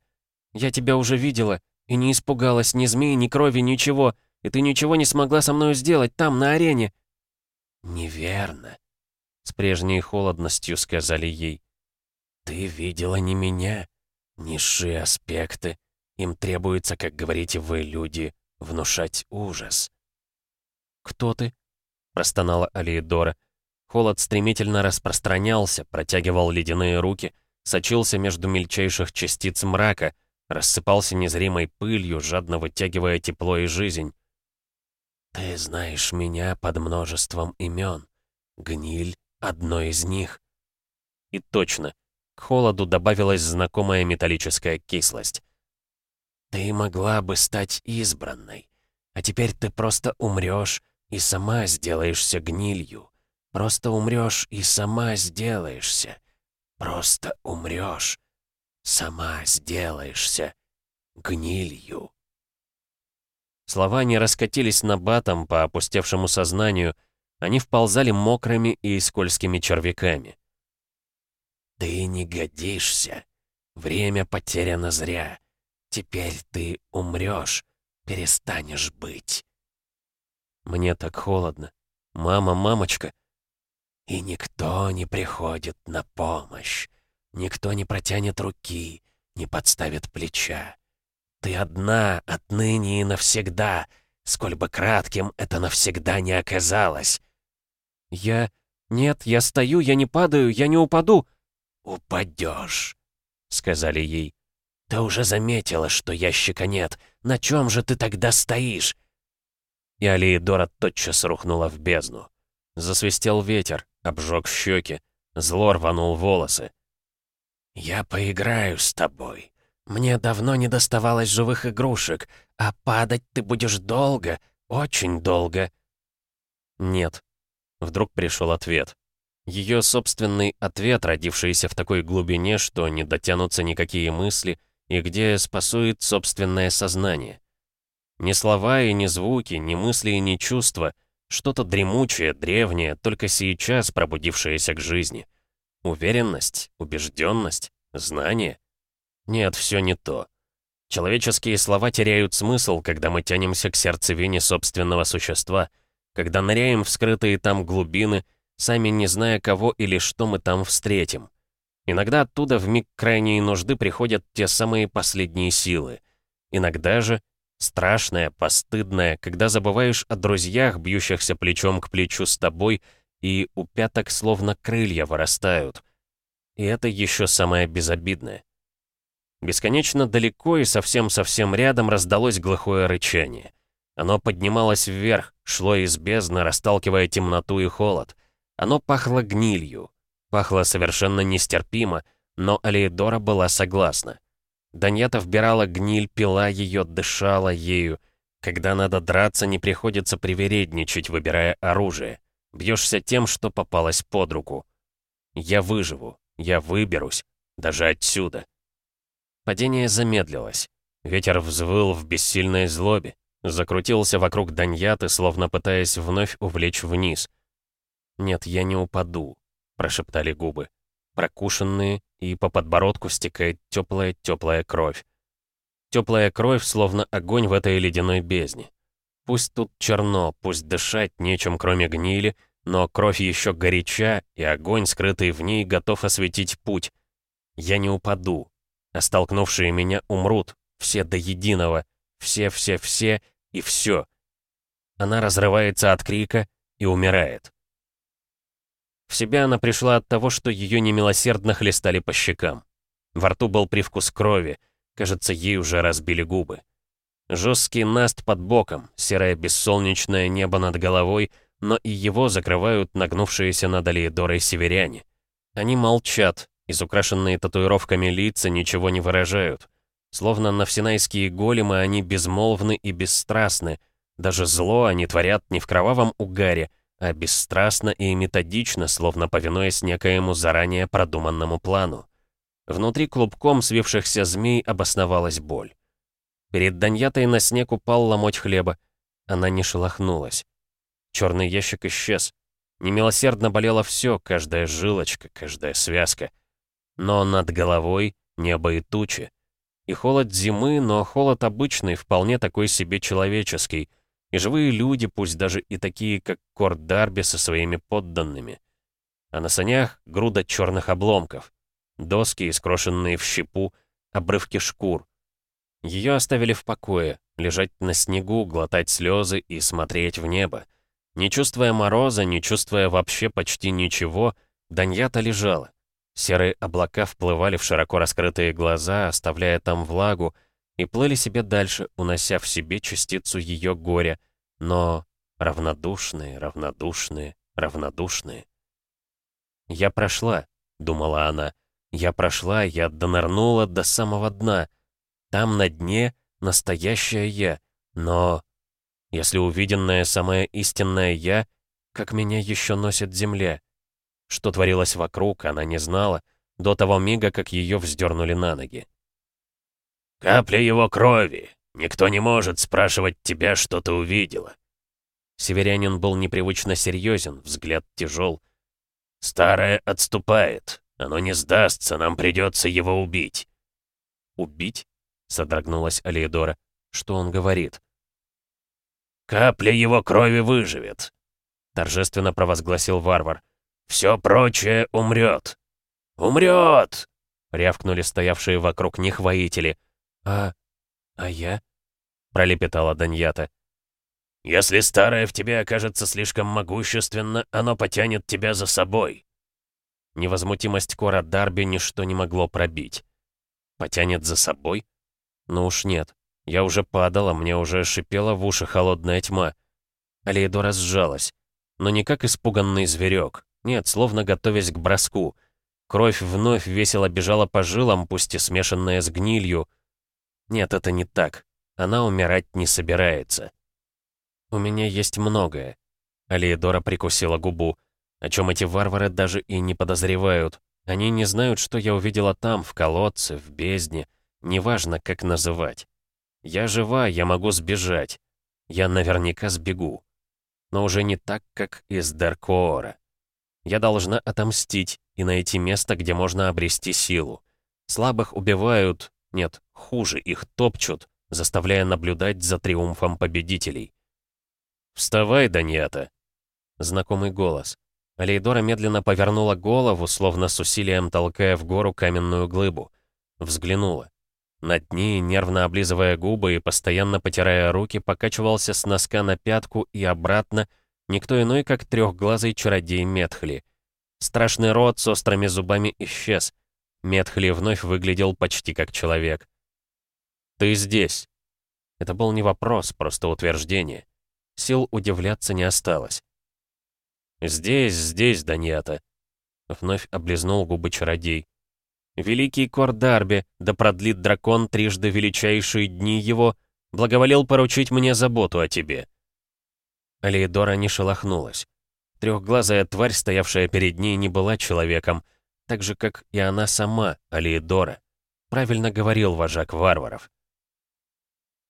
«Я тебя уже видела, и не испугалась ни змеи, ни крови, ничего, и ты ничего не смогла со мной сделать там, на арене». «Неверно», — с прежней холодностью сказали ей. «Ты видела не меня, низшие аспекты. Им требуется, как говорите вы, люди, внушать ужас». «Кто ты?» — простонала Алиедора. Холод стремительно распространялся, протягивал ледяные руки, сочился между мельчайших частиц мрака, рассыпался незримой пылью, жадно вытягивая тепло и жизнь. «Ты знаешь меня под множеством имен. Гниль — одно из них». И точно, к холоду добавилась знакомая металлическая кислость. «Ты могла бы стать избранной, а теперь ты просто умрешь и сама сделаешься гнилью. Просто умрешь и сама сделаешься. Просто умрешь. Сама сделаешься. Гнилью. Слова не раскатились на батом по опустевшему сознанию. Они вползали мокрыми и скользкими червяками. «Ты не годишься. Время потеряно зря. Теперь ты умрешь, перестанешь быть». Мне так холодно. Мама, мамочка, и никто не приходит на помощь. Никто не протянет руки, не подставит плеча. Ты одна отныне и навсегда, сколь бы кратким это навсегда не оказалось. Я... Нет, я стою, я не падаю, я не упаду. Упадешь, сказали ей. Ты уже заметила, что ящика нет. На чем же ты тогда стоишь? И Алиедора тотчас рухнула в бездну. Засвистел ветер, обжег щеки, зло рванул волосы. «Я поиграю с тобой. Мне давно не доставалось живых игрушек, а падать ты будешь долго, очень долго». «Нет». Вдруг пришел ответ. Ее собственный ответ, родившийся в такой глубине, что не дотянутся никакие мысли, и где спасует собственное сознание. Ни слова и ни звуки, ни мысли и ни чувства — что-то дремучее, древнее, только сейчас пробудившееся к жизни. Уверенность, убежденность, знание? Нет, все не то. Человеческие слова теряют смысл, когда мы тянемся к сердцевине собственного существа, когда ныряем в скрытые там глубины, сами не зная, кого или что мы там встретим. Иногда оттуда в миг крайней нужды приходят те самые последние силы. Иногда же Страшное, постыдное, когда забываешь о друзьях, бьющихся плечом к плечу с тобой, и у пяток словно крылья вырастают. И это еще самое безобидное. Бесконечно далеко и совсем-совсем рядом раздалось глухое рычание. Оно поднималось вверх, шло из бездны, расталкивая темноту и холод. Оно пахло гнилью. Пахло совершенно нестерпимо, но Алиедора была согласна. Даньята вбирала гниль, пила ее, дышала ею. Когда надо драться, не приходится привередничать, выбирая оружие. Бьешься тем, что попалось под руку. Я выживу, я выберусь, даже отсюда. Падение замедлилось. Ветер взвыл в бессильной злобе, закрутился вокруг Даньяты, словно пытаясь вновь увлечь вниз. «Нет, я не упаду», — прошептали губы прокушенные, и по подбородку стекает теплая-теплая кровь. Теплая кровь, словно огонь в этой ледяной бездне. Пусть тут черно, пусть дышать нечем, кроме гнили, но кровь еще горяча, и огонь, скрытый в ней, готов осветить путь. Я не упаду, а столкнувшие меня умрут, все до единого, все-все-все и все. Она разрывается от крика и умирает. В себя она пришла от того, что ее немилосердно хлестали по щекам. Во рту был привкус крови, кажется, ей уже разбили губы. Жесткий наст под боком, серое бессолнечное небо над головой, но и его закрывают нагнувшиеся над Алиедорой северяне. Они молчат, Изукрашенные татуировками лица ничего не выражают. Словно навсинайские големы они безмолвны и бесстрастны. Даже зло они творят не в кровавом угаре, а бесстрастно и методично, словно повинуясь некоему заранее продуманному плану. Внутри клубком свившихся змей обосновалась боль. Перед Даньятой на снег упал ломоть хлеба. Она не шелохнулась. Черный ящик исчез. Немилосердно болело все, каждая жилочка, каждая связка. Но над головой небо и тучи. И холод зимы, но холод обычный, вполне такой себе человеческий. И живые люди, пусть даже и такие, как Корт Дарби со своими подданными. А на санях груда черных обломков. Доски, искрошенные в щепу, обрывки шкур. Ее оставили в покое, лежать на снегу, глотать слезы и смотреть в небо. Не чувствуя мороза, не чувствуя вообще почти ничего, Даньята лежала. Серые облака вплывали в широко раскрытые глаза, оставляя там влагу, и плыли себе дальше, унося в себе частицу ее горя, но равнодушные, равнодушные, равнодушные. «Я прошла», — думала она, — «я прошла, я донырнула до самого дна. Там на дне настоящая я, но если увиденное самое истинное «я», как меня еще носит земля? Что творилось вокруг, она не знала, до того мига, как ее вздернули на ноги. «Капля его крови! Никто не может спрашивать тебя, что ты увидела!» Северянин был непривычно серьезен, взгляд тяжел. «Старое отступает. Оно не сдастся, нам придется его убить». «Убить?» — содрогнулась Алиедора. «Что он говорит?» «Капля его крови выживет», — торжественно провозгласил варвар. «Все прочее умрет». «Умрет!» — рявкнули стоявшие вокруг них воители. «А... а я?» — пролепетала Даньята. «Если старое в тебе окажется слишком могущественно, оно потянет тебя за собой». Невозмутимость Кора Дарби ничто не могло пробить. «Потянет за собой? Ну уж нет. Я уже падала, мне уже шипела в уши холодная тьма. Алейдора сжалась. Но не как испуганный зверек. Нет, словно готовясь к броску. Кровь вновь весело бежала по жилам, пусть и смешанная с гнилью. Нет, это не так. Она умирать не собирается. У меня есть многое. Алиедора прикусила губу. О чем эти варвары даже и не подозревают. Они не знают, что я увидела там, в колодце, в бездне. Неважно, как называть. Я жива, я могу сбежать. Я наверняка сбегу. Но уже не так, как из Даркоора. Я должна отомстить и найти место, где можно обрести силу. Слабых убивают, нет, хуже, их топчут, заставляя наблюдать за триумфом победителей. «Вставай, Даньята!» Знакомый голос. Алейдора медленно повернула голову, словно с усилием толкая в гору каменную глыбу. Взглянула. Над ней, нервно облизывая губы и постоянно потирая руки, покачивался с носка на пятку и обратно никто иной, как трехглазый чародей Метхли. Страшный рот с острыми зубами исчез. Метхли вновь выглядел почти как человек. «Ты здесь!» Это был не вопрос, просто утверждение. Сил удивляться не осталось. «Здесь, здесь, Даньята!» Вновь облизнул губы чародей. Великий Кордарби, да продлит дракон трижды величайшие дни его, благоволел поручить мне заботу о тебе». Алиедора не шелохнулась. Трехглазая тварь, стоявшая перед ней, не была человеком, так же, как и она сама, Алиедора. Правильно говорил вожак варваров.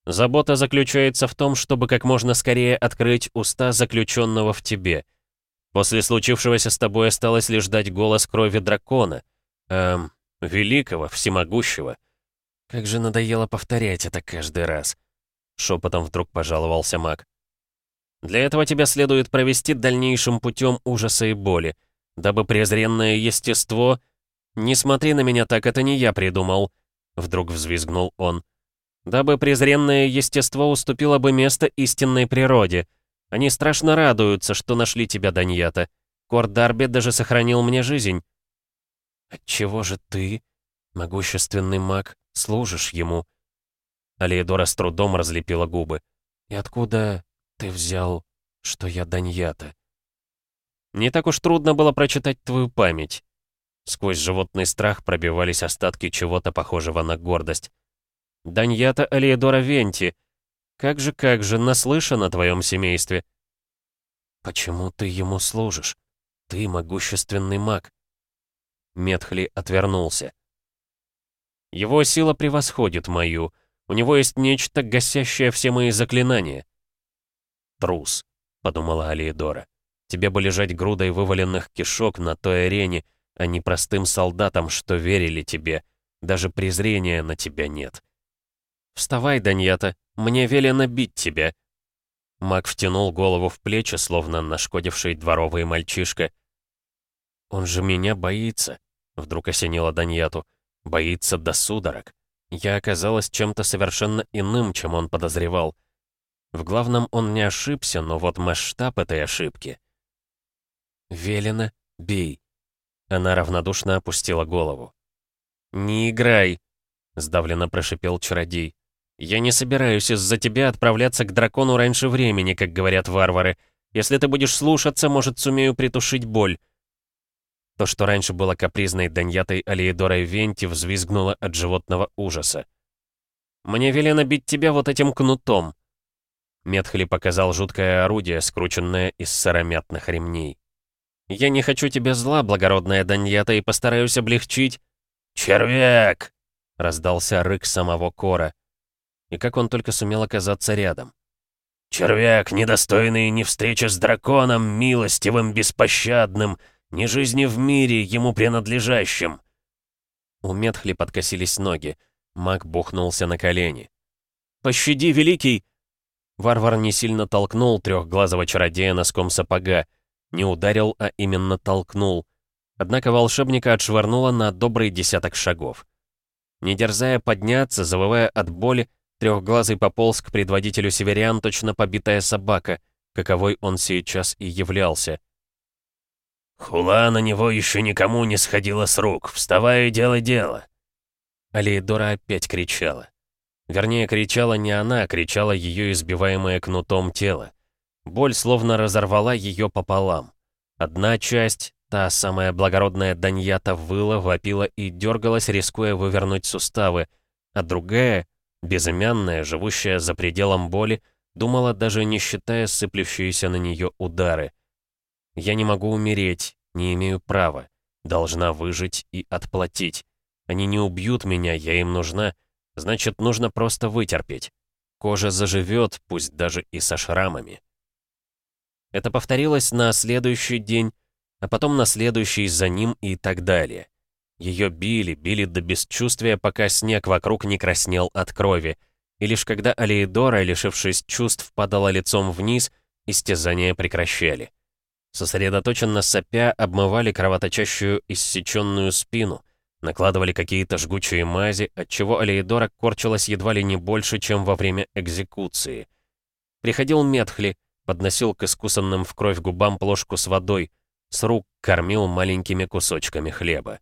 «Забота заключается в том, чтобы как можно скорее открыть уста заключенного в тебе. После случившегося с тобой осталось лишь дать голос крови дракона. Эм, великого, всемогущего. Как же надоело повторять это каждый раз. Шепотом вдруг пожаловался маг. Для этого тебя следует провести дальнейшим путем ужаса и боли, дабы презренное естество... «Не смотри на меня так, это не я придумал», — вдруг взвизгнул он. «Дабы презренное естество уступило бы место истинной природе. Они страшно радуются, что нашли тебя, Даньята. Кор Дарби даже сохранил мне жизнь. «Отчего же ты, могущественный маг, служишь ему?» Алиедора с трудом разлепила губы. «И откуда ты взял, что я Даньята?» «Не так уж трудно было прочитать твою память». Сквозь животный страх пробивались остатки чего-то похожего на гордость. «Даньята Алиедора Венти! Как же, как же, наслышан о твоем семействе!» «Почему ты ему служишь? Ты могущественный маг!» Метхли отвернулся. «Его сила превосходит мою. У него есть нечто, гасящее все мои заклинания». «Трус», — подумала Алиедора. «Тебе бы лежать грудой вываленных кишок на той арене, а не простым солдатам, что верили тебе. Даже презрения на тебя нет». «Вставай, Даньята, мне велено бить тебя». Маг втянул голову в плечи, словно нашкодивший дворовый мальчишка. «Он же меня боится», — вдруг осенила Даньяту. «Боится до судорог. Я оказалась чем-то совершенно иным, чем он подозревал. В главном он не ошибся, но вот масштаб этой ошибки. «Велено, бей». Она равнодушно опустила голову. «Не играй», — сдавленно прошипел чародей. «Я не собираюсь из-за тебя отправляться к дракону раньше времени, как говорят варвары. Если ты будешь слушаться, может, сумею притушить боль». То, что раньше было капризной Даньятой Алиедорой Венти, взвизгнуло от животного ужаса. «Мне велено бить тебя вот этим кнутом», Метхли показал жуткое орудие, скрученное из сыромятных ремней. «Я не хочу тебе зла, благородная Даньята, и постараюсь облегчить...» «Червяк!» — раздался рык самого Кора. И как он только сумел оказаться рядом. «Червяк, недостойный ни встречи с драконом, милостивым, беспощадным, ни жизни в мире, ему принадлежащим!» У Метхли подкосились ноги. Маг бухнулся на колени. «Пощади, великий!» Варвар не сильно толкнул трехглазого чародея носком сапога. Не ударил, а именно толкнул. Однако волшебника отшвырнуло на добрый десяток шагов. Не дерзая подняться, завывая от боли, трехглазый пополз к предводителю северян точно побитая собака, каковой он сейчас и являлся. «Хула на него еще никому не сходила с рук. Вставай и делай дело!» Алиедора опять кричала. Вернее, кричала не она, а кричала ее избиваемое кнутом тело. Боль словно разорвала ее пополам. Одна часть, та самая благородная Даньята, выла, вопила и дергалась, рискуя вывернуть суставы, а другая, безымянная, живущая за пределом боли, думала, даже не считая сыплющиеся на нее удары. «Я не могу умереть, не имею права. Должна выжить и отплатить. Они не убьют меня, я им нужна, Значит, нужно просто вытерпеть. Кожа заживет, пусть даже и со шрамами. Это повторилось на следующий день, а потом на следующий за ним и так далее. Ее били, били до бесчувствия, пока снег вокруг не краснел от крови, и лишь когда Алиедора, лишившись чувств, падала лицом вниз, истязания прекращали. Сосредоточенно сопя обмывали кровоточащую иссеченную спину — Накладывали какие-то жгучие мази, отчего Алеидора корчилась едва ли не больше, чем во время экзекуции. Приходил Метхли, подносил к искусанным в кровь губам плошку с водой, с рук кормил маленькими кусочками хлеба.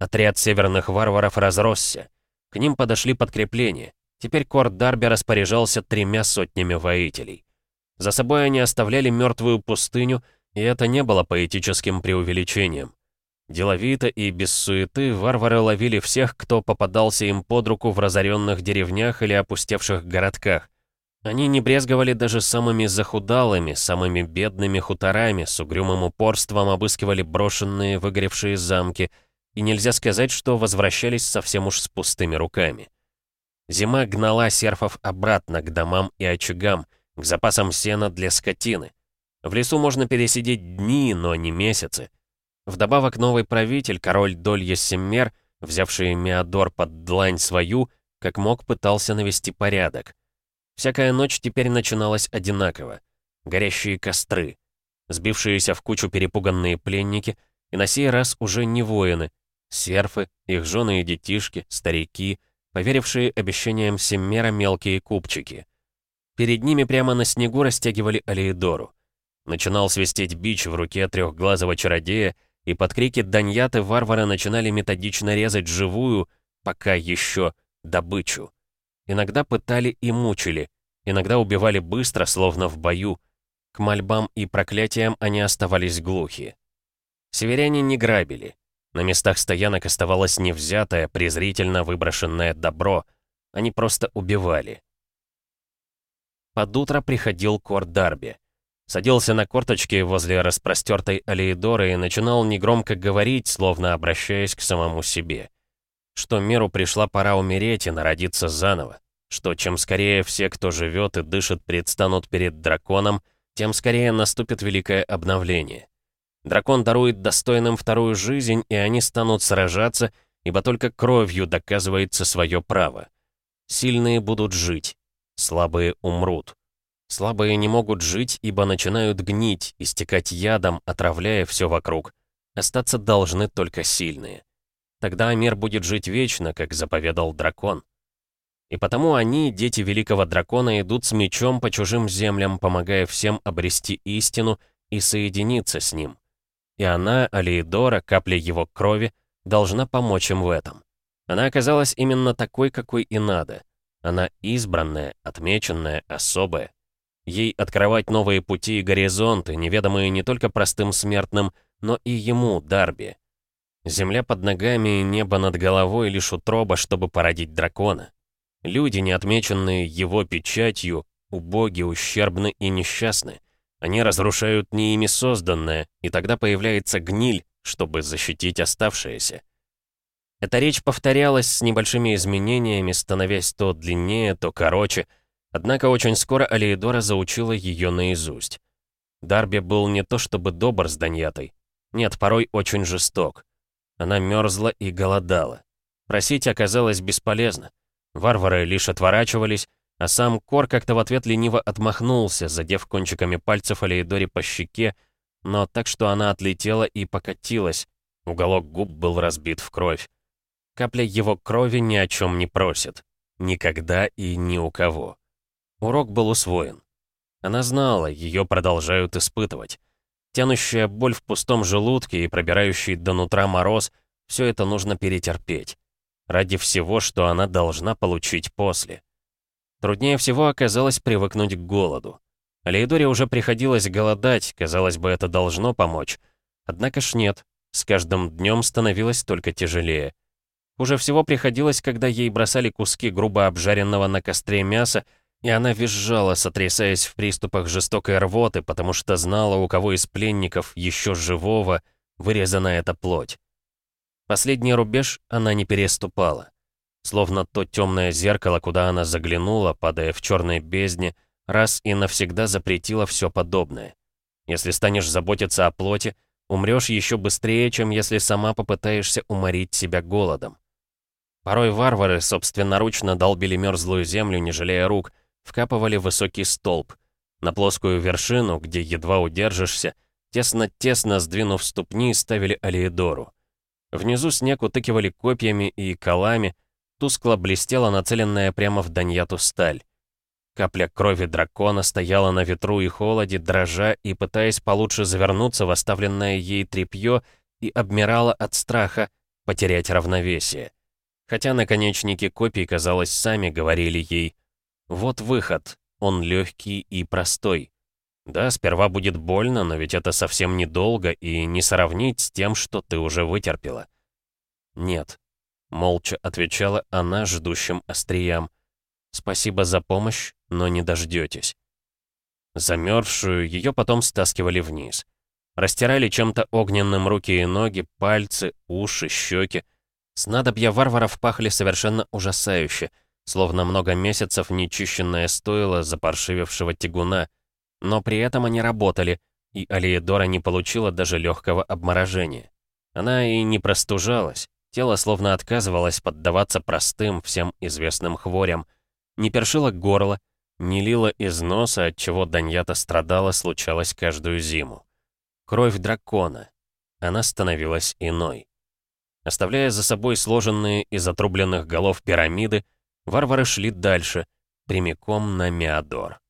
Отряд северных варваров разросся. К ним подошли подкрепления. Теперь Корт Дарби распоряжался тремя сотнями воителей. За собой они оставляли мертвую пустыню, и это не было поэтическим преувеличением. Деловито и без суеты варвары ловили всех, кто попадался им под руку в разоренных деревнях или опустевших городках. Они не брезговали даже самыми захудалыми, самыми бедными хуторами, с угрюмым упорством обыскивали брошенные, выгоревшие замки, и нельзя сказать, что возвращались совсем уж с пустыми руками. Зима гнала серфов обратно к домам и очагам, к запасам сена для скотины. В лесу можно пересидеть дни, но не месяцы. Вдобавок новый правитель, король Долья Семмер, взявший Меодор под длань свою, как мог пытался навести порядок. Всякая ночь теперь начиналась одинаково. Горящие костры, сбившиеся в кучу перепуганные пленники, и на сей раз уже не воины, серфы, их жены и детишки, старики, поверившие обещаниям Семмера мелкие купчики. Перед ними прямо на снегу растягивали Алиедору. Начинал свистеть бич в руке трехглазого чародея, и под крики Даньяты варвары начинали методично резать живую, пока еще, добычу. Иногда пытали и мучили, иногда убивали быстро, словно в бою. К мольбам и проклятиям они оставались глухи. Северяне не грабили. На местах стоянок оставалось невзятое, презрительно выброшенное добро. Они просто убивали. Под утро приходил Кор Дарби. Садился на корточки возле распростертой Алиедоры и начинал негромко говорить, словно обращаясь к самому себе. Что миру пришла пора умереть и народиться заново. Что чем скорее все, кто живет и дышит, предстанут перед драконом, тем скорее наступит великое обновление. Дракон дарует достойным вторую жизнь, и они станут сражаться, ибо только кровью доказывается свое право. Сильные будут жить, слабые умрут. Слабые не могут жить, ибо начинают гнить, истекать ядом, отравляя все вокруг. Остаться должны только сильные. Тогда мир будет жить вечно, как заповедал дракон. И потому они, дети великого дракона, идут с мечом по чужим землям, помогая всем обрести истину и соединиться с ним. И она, Алиедора, капля его крови, должна помочь им в этом. Она оказалась именно такой, какой и надо. Она избранная, отмеченная, особая. Ей открывать новые пути и горизонты, неведомые не только простым смертным, но и ему, Дарби. Земля под ногами и небо над головой лишь утроба, чтобы породить дракона. Люди, не отмеченные его печатью, убоги, ущербны и несчастны. Они разрушают не ими созданное, и тогда появляется гниль, чтобы защитить оставшееся. Эта речь повторялась с небольшими изменениями, становясь то длиннее, то короче, Однако очень скоро Алиедора заучила ее наизусть. Дарби был не то чтобы добр с Даньятой. Нет, порой очень жесток. Она мерзла и голодала. Просить оказалось бесполезно. Варвары лишь отворачивались, а сам Кор как-то в ответ лениво отмахнулся, задев кончиками пальцев Алиедоре по щеке, но так, что она отлетела и покатилась. Уголок губ был разбит в кровь. Капля его крови ни о чем не просит. Никогда и ни у кого. Урок был усвоен. Она знала, ее продолжают испытывать. Тянущая боль в пустом желудке и пробирающий до нутра мороз — все это нужно перетерпеть. Ради всего, что она должна получить после. Труднее всего оказалось привыкнуть к голоду. Алейдоре уже приходилось голодать, казалось бы, это должно помочь. Однако ж нет, с каждым днем становилось только тяжелее. Хуже всего приходилось, когда ей бросали куски грубо обжаренного на костре мяса, и она визжала, сотрясаясь в приступах жестокой рвоты, потому что знала, у кого из пленников, еще живого, вырезана эта плоть. Последний рубеж она не переступала. Словно то темное зеркало, куда она заглянула, падая в черной бездне, раз и навсегда запретила все подобное. Если станешь заботиться о плоти, умрешь еще быстрее, чем если сама попытаешься уморить себя голодом. Порой варвары собственноручно долбили мерзлую землю, не жалея рук — вкапывали высокий столб. На плоскую вершину, где едва удержишься, тесно-тесно сдвинув ступни, ставили Алиедору. Внизу снег утыкивали копьями и колами, тускло блестела нацеленная прямо в Даньяту сталь. Капля крови дракона стояла на ветру и холоде, дрожа и пытаясь получше завернуться в оставленное ей тряпье, и обмирала от страха потерять равновесие. Хотя наконечники копий, казалось, сами говорили ей вот выход. Он легкий и простой. Да, сперва будет больно, но ведь это совсем недолго и не сравнить с тем, что ты уже вытерпела. Нет. Молча отвечала она ждущим остриям. Спасибо за помощь, но не дождетесь. Замерзшую ее потом стаскивали вниз. Растирали чем-то огненным руки и ноги, пальцы, уши, щеки. Снадобья варваров пахли совершенно ужасающе — словно много месяцев нечищенное стоило запаршивившего тягуна. Но при этом они работали, и Алиедора не получила даже легкого обморожения. Она и не простужалась, тело словно отказывалось поддаваться простым, всем известным хворям, не першило горло, не лило из носа, от чего Даньята страдала, случалось каждую зиму. Кровь дракона. Она становилась иной. Оставляя за собой сложенные из отрубленных голов пирамиды, Варвары шли дальше, прямиком на Миадор.